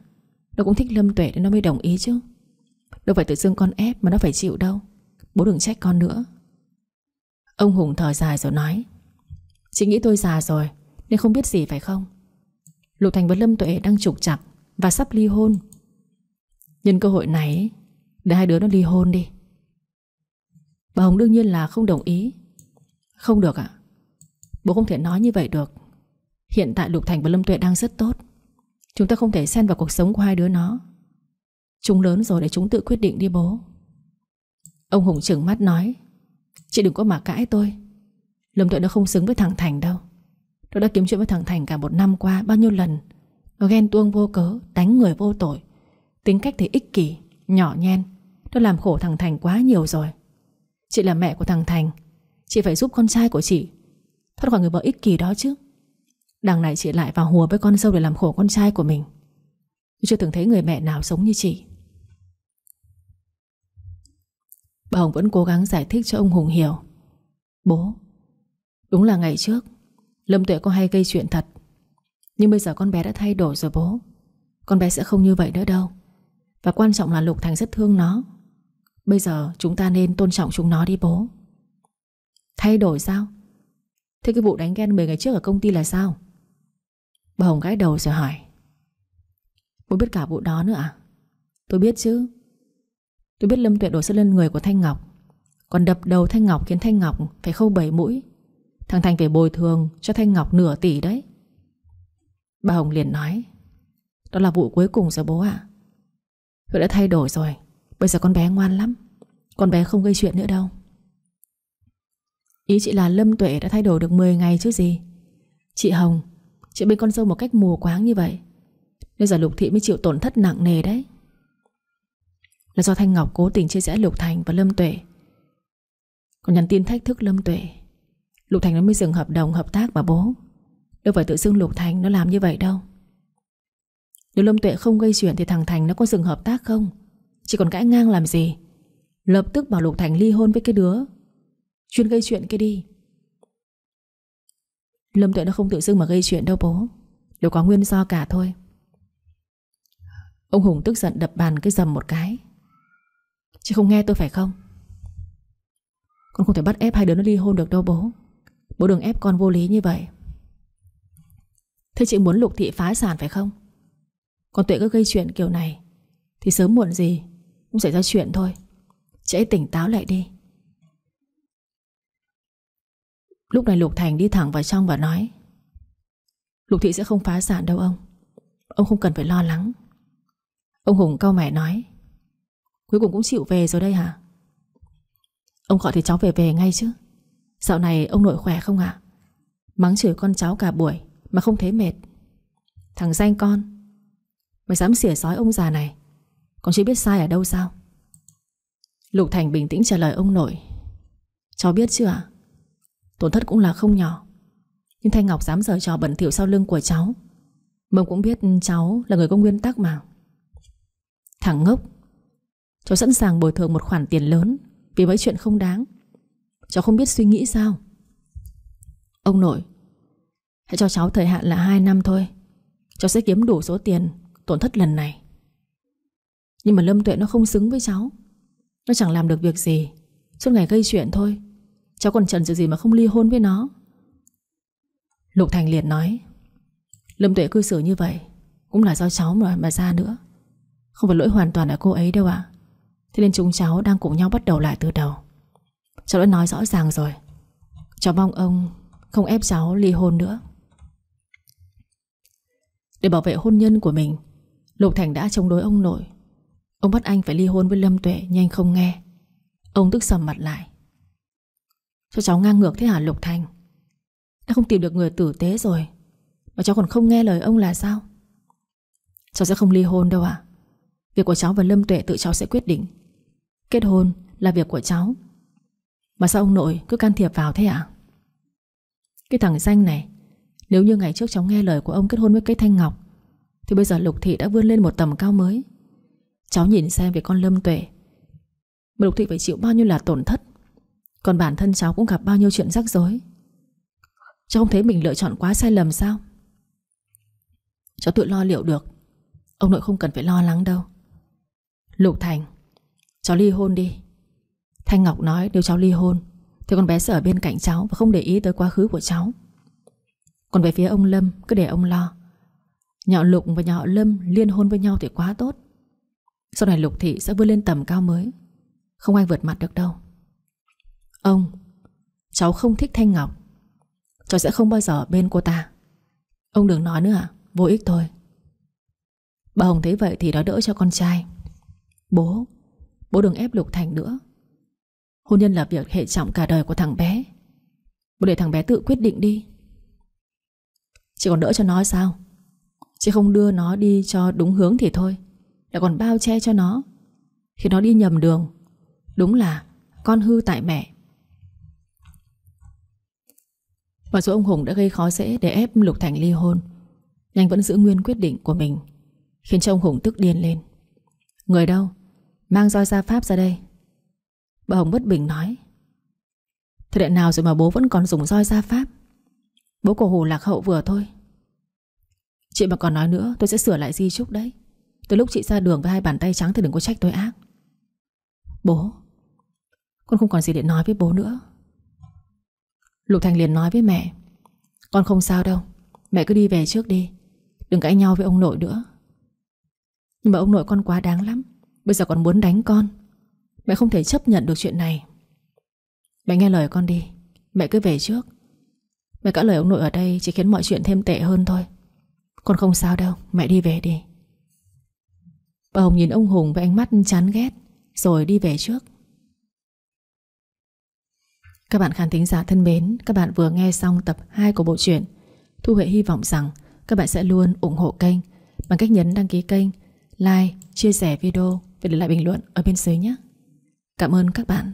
Speaker 1: Nó cũng thích Lâm Tuệ nên nó mới đồng ý chứ. Đâu phải tự dưng con ép mà nó phải chịu đâu. Bố đừng trách con nữa. Ông Hùng thở dài rồi nói, Chị nghĩ tôi già rồi, Nên không biết gì phải không? Lục Thành và Lâm Tuệ đang trục chặt Và sắp ly hôn. Nhân cơ hội này, Để hai đứa nó ly hôn đi. Bà Hồng đương nhiên là không đồng ý. Không được ạ. Bố không thể nói như vậy được. Hiện tại Lục Thành và Lâm Tuệ đang rất tốt. Chúng ta không thể xen vào cuộc sống của hai đứa nó. Chúng lớn rồi để chúng tự quyết định đi bố. Ông Hùng trừng mắt nói Chị đừng có mà cãi tôi. Lâm Tuệ nó không xứng với thằng Thành đâu. Nó đã kiếm chuyện với thằng Thành cả một năm qua, Bao nhiêu lần. Nó ghen tuông vô cớ, Đánh người vô tội. Tính cách thì ích kỷ, Nhỏ nhen. Nó làm khổ thằng Thành quá nhiều rồi. Chị là mẹ của thằng Thành. Chị phải giúp con trai của chị. Thoát khỏi người vợ ích kỷ đó chứ. Đằng này chị lại vào hùa với con dâu để làm khổ con trai của mình. Tôi chưa từng thấy người mẹ nào sống như chị. Bà Hồng vẫn cố gắng giải thích cho ông Hùng hiểu. Bố, Đúng là ngày trước, Lâm Tuệ có hay gây chuyện thật, Nhưng bây giờ con bé đã thay đổi rồi bố. Con bé sẽ không như vậy nữa đâu. Và quan trọng là Lục Thành rất thương nó. Bây giờ chúng ta nên tôn trọng chúng nó đi bố. Thay đổi sao? Thế cái vụ đánh ghen 10 ngày trước ở công ty là sao? Bà Hồng gãi đầu rồi hỏi. Bố biết cả vụ đó nữa à? Tôi biết chứ. Tôi biết Lâm Tuệ đổ sân lên người của Thanh Ngọc. Còn đập đầu Thanh Ngọc khiến Thanh Ngọc Phải khâu bảy mũi. Thằng Thành phải bồi thường cho Thanh Ngọc nửa tỷ đấy. Bà Hồng liền nói, Đó là vụ cuối cùng rồi bố ạ. Tôi đã thay đổi rồi, Bây giờ con bé ngoan lắm. Con bé không gây chuyện nữa đâu. Ý chị là Lâm Tuệ đã thay đổi được 10 ngày chứ gì. Chị Hồng, Chị bên con dâu một cách mù quáng như vậy. Nên giờ Lục Thị mới chịu tổn thất nặng nề đấy. Là do Thanh Ngọc cố tình chia rẽ Lục Thành và Lâm Tuệ. Còn nhắn tin thách thức Lâm Tuệ. Lục Thành nó mới dừng hợp đồng hợp tác mà bố. Đâu phải tự xưng Lục Thành nó làm như vậy đâu. Nếu Lâm Tuệ không gây chuyện Thì thằng Thành nó có dừng hợp tác không? Chỉ còn cãi ngang làm gì? Lập tức bảo Lục Thành ly hôn với cái đứa. Chuyên gây chuyện kia đi. Lâm Tuệ nó không tự xưng mà gây chuyện đâu bố. Đều có nguyên do cả thôi. Ông Hùng tức giận đập bàn cái dầm một cái. Chị không nghe tôi phải không? Con không thể bắt ép hai đứa nó ly hôn được đâu bố. Bố đừng ép con vô lý như vậy. Thế chị muốn lục thị phá sản phải không? Còn Tuệ cứ gây chuyện kiểu này, Thì sớm muộn gì Cũng xảy ra chuyện thôi. Chị hãy tỉnh táo lại đi. Lúc này Lục Thành đi thẳng vào trong và nói, Lục Thị sẽ không phá sản đâu ông. Ông không cần phải lo lắng. Ông Hùng cau mày nói Cuối cùng cũng chịu về rồi đây hả? Ông gọi thì cháu về về ngay chứ. Dạo này ông nội khỏe không ạ? Mắng chửi con cháu cả buổi Mà không thấy mệt. Thằng danh con, Mày dám xỉa sói ông già này Còn chưa biết sai ở đâu sao? Lục Thành bình tĩnh trả lời ông nội. Cháu biết chưa ạ? Tổn thất cũng là không nhỏ. Nhưng Thanh Ngọc dám giở trò bẩn thỉu sau lưng của cháu. Mông cũng biết cháu là người có nguyên tắc mà. Thằng ngốc Cháu sẵn sàng bồi thường một khoản tiền lớn Vì mấy chuyện không đáng. Cháu không biết suy nghĩ sao. Ông nội Hãy cho cháu thời hạn là 2 năm thôi. Cháu sẽ kiếm đủ số tiền Tổn thất lần này. Nhưng mà Lâm Tuệ nó không xứng với cháu. Nó chẳng làm được việc gì. Suốt ngày gây chuyện thôi. Cháu còn trần sự gì mà không ly hôn với nó? Lục Thành liệt nói Lâm Tuệ cư xử như vậy Cũng là do cháu mà, mà ra nữa. Không phải lỗi hoàn toàn là cô ấy đâu ạ. Thế nên chúng cháu đang cùng nhau bắt đầu lại từ đầu. Cháu đã nói rõ ràng rồi. Cháu mong ông không ép cháu ly hôn nữa. Để bảo vệ hôn nhân của mình, Lục Thành đã chống đối ông nội. Ông bắt anh phải ly hôn với Lâm Tuệ Nhưng anh không nghe. Ông tức sầm mặt lại. Cho cháu ngang ngược thế hả, Lục Thành? Đã không tìm được người tử tế rồi. Mà cháu còn không nghe lời ông là sao? Cháu sẽ không ly hôn đâu ạ. Việc của cháu và Lâm Tuệ tự cháu sẽ quyết định. Kết hôn là việc của cháu. Mà sao ông nội cứ can thiệp vào thế ạ? Cái thằng danh này, Nếu như ngày trước cháu nghe lời của ông kết hôn với cái Thanh Ngọc, Thì bây giờ Lục Thị đã vươn lên một tầm cao mới. Cháu nhìn xem về con Lâm Tuệ, Mà Lục Thị phải chịu bao nhiêu là tổn thất, còn bản thân cháu cũng gặp bao nhiêu chuyện rắc rối. Cháu không thấy mình lựa chọn quá sai lầm sao? Cháu tự lo liệu được, Ông nội không cần phải lo lắng đâu. Lục Thành Cháu ly hôn đi. Thanh Ngọc nói nếu cháu ly hôn. Thì con bé sẽ ở bên cạnh cháu Và không để ý tới quá khứ của cháu. Còn về phía ông Lâm, cứ để ông lo. Nhỏ Lục và nhỏ Lâm liên hôn với nhau thì quá tốt. Sau này Lục Thị sẽ vươn lên tầm cao mới. Không ai vượt mặt được đâu. Ông, Cháu không thích Thanh Ngọc. Cháu sẽ không bao giờ bên cô ta. Ông đừng nói nữa à Vô ích thôi. Bà Hồng thấy vậy thì đó đỡ cho con trai. Bố Bố đừng ép Lục Thành nữa. Hôn nhân là việc hệ trọng cả đời của thằng bé. Bố để thằng bé tự quyết định đi. Chị còn đỡ cho nó sao? Chị không đưa nó đi cho đúng hướng thì thôi. Lại còn bao che cho nó. Khi nó đi nhầm đường, Đúng là con hư tại mẹ. Mặc dù ông Hùng đã gây khó dễ để ép Lục Thành ly hôn. Nhưng anh vẫn giữ nguyên quyết định của mình, Khiến cho ông Hùng tức điên lên. Người đâu? Mang roi gia pháp ra đây. Bà Hồng bất bình nói, Thời đại nào rồi mà bố vẫn còn dùng roi gia pháp? Bố của Hồ lạc hậu vừa thôi. Chị mà còn nói nữa, tôi sẽ sửa lại di chúc đấy. Từ lúc chị ra đường với hai bàn tay trắng Thì đừng có trách tôi ác. Bố, Con không còn gì để nói với bố nữa. Lục Thành liền nói với mẹ, Con không sao đâu, Mẹ cứ đi về trước đi, Đừng cãi nhau với ông nội nữa. Nhưng mà ông nội con quá đáng lắm. Bây giờ còn muốn đánh con. Mẹ không thể chấp nhận được chuyện này. Mẹ nghe lời con đi. Mẹ cứ về trước. Mẹ cãi lời ông nội ở đây chỉ khiến mọi chuyện thêm tệ hơn thôi. Con không sao đâu. Mẹ đi về đi. Bà Hồng nhìn ông Hùng với ánh mắt chán ghét Rồi đi về trước. Các bạn khán thính giả thân mến Các bạn vừa nghe xong tập 2 của bộ truyện Thu Huệ hy vọng rằng Các bạn sẽ luôn ủng hộ kênh Bằng cách nhấn đăng ký kênh Like, chia sẻ video và để lại bình luận ở bên dưới nhé. Cảm ơn các bạn.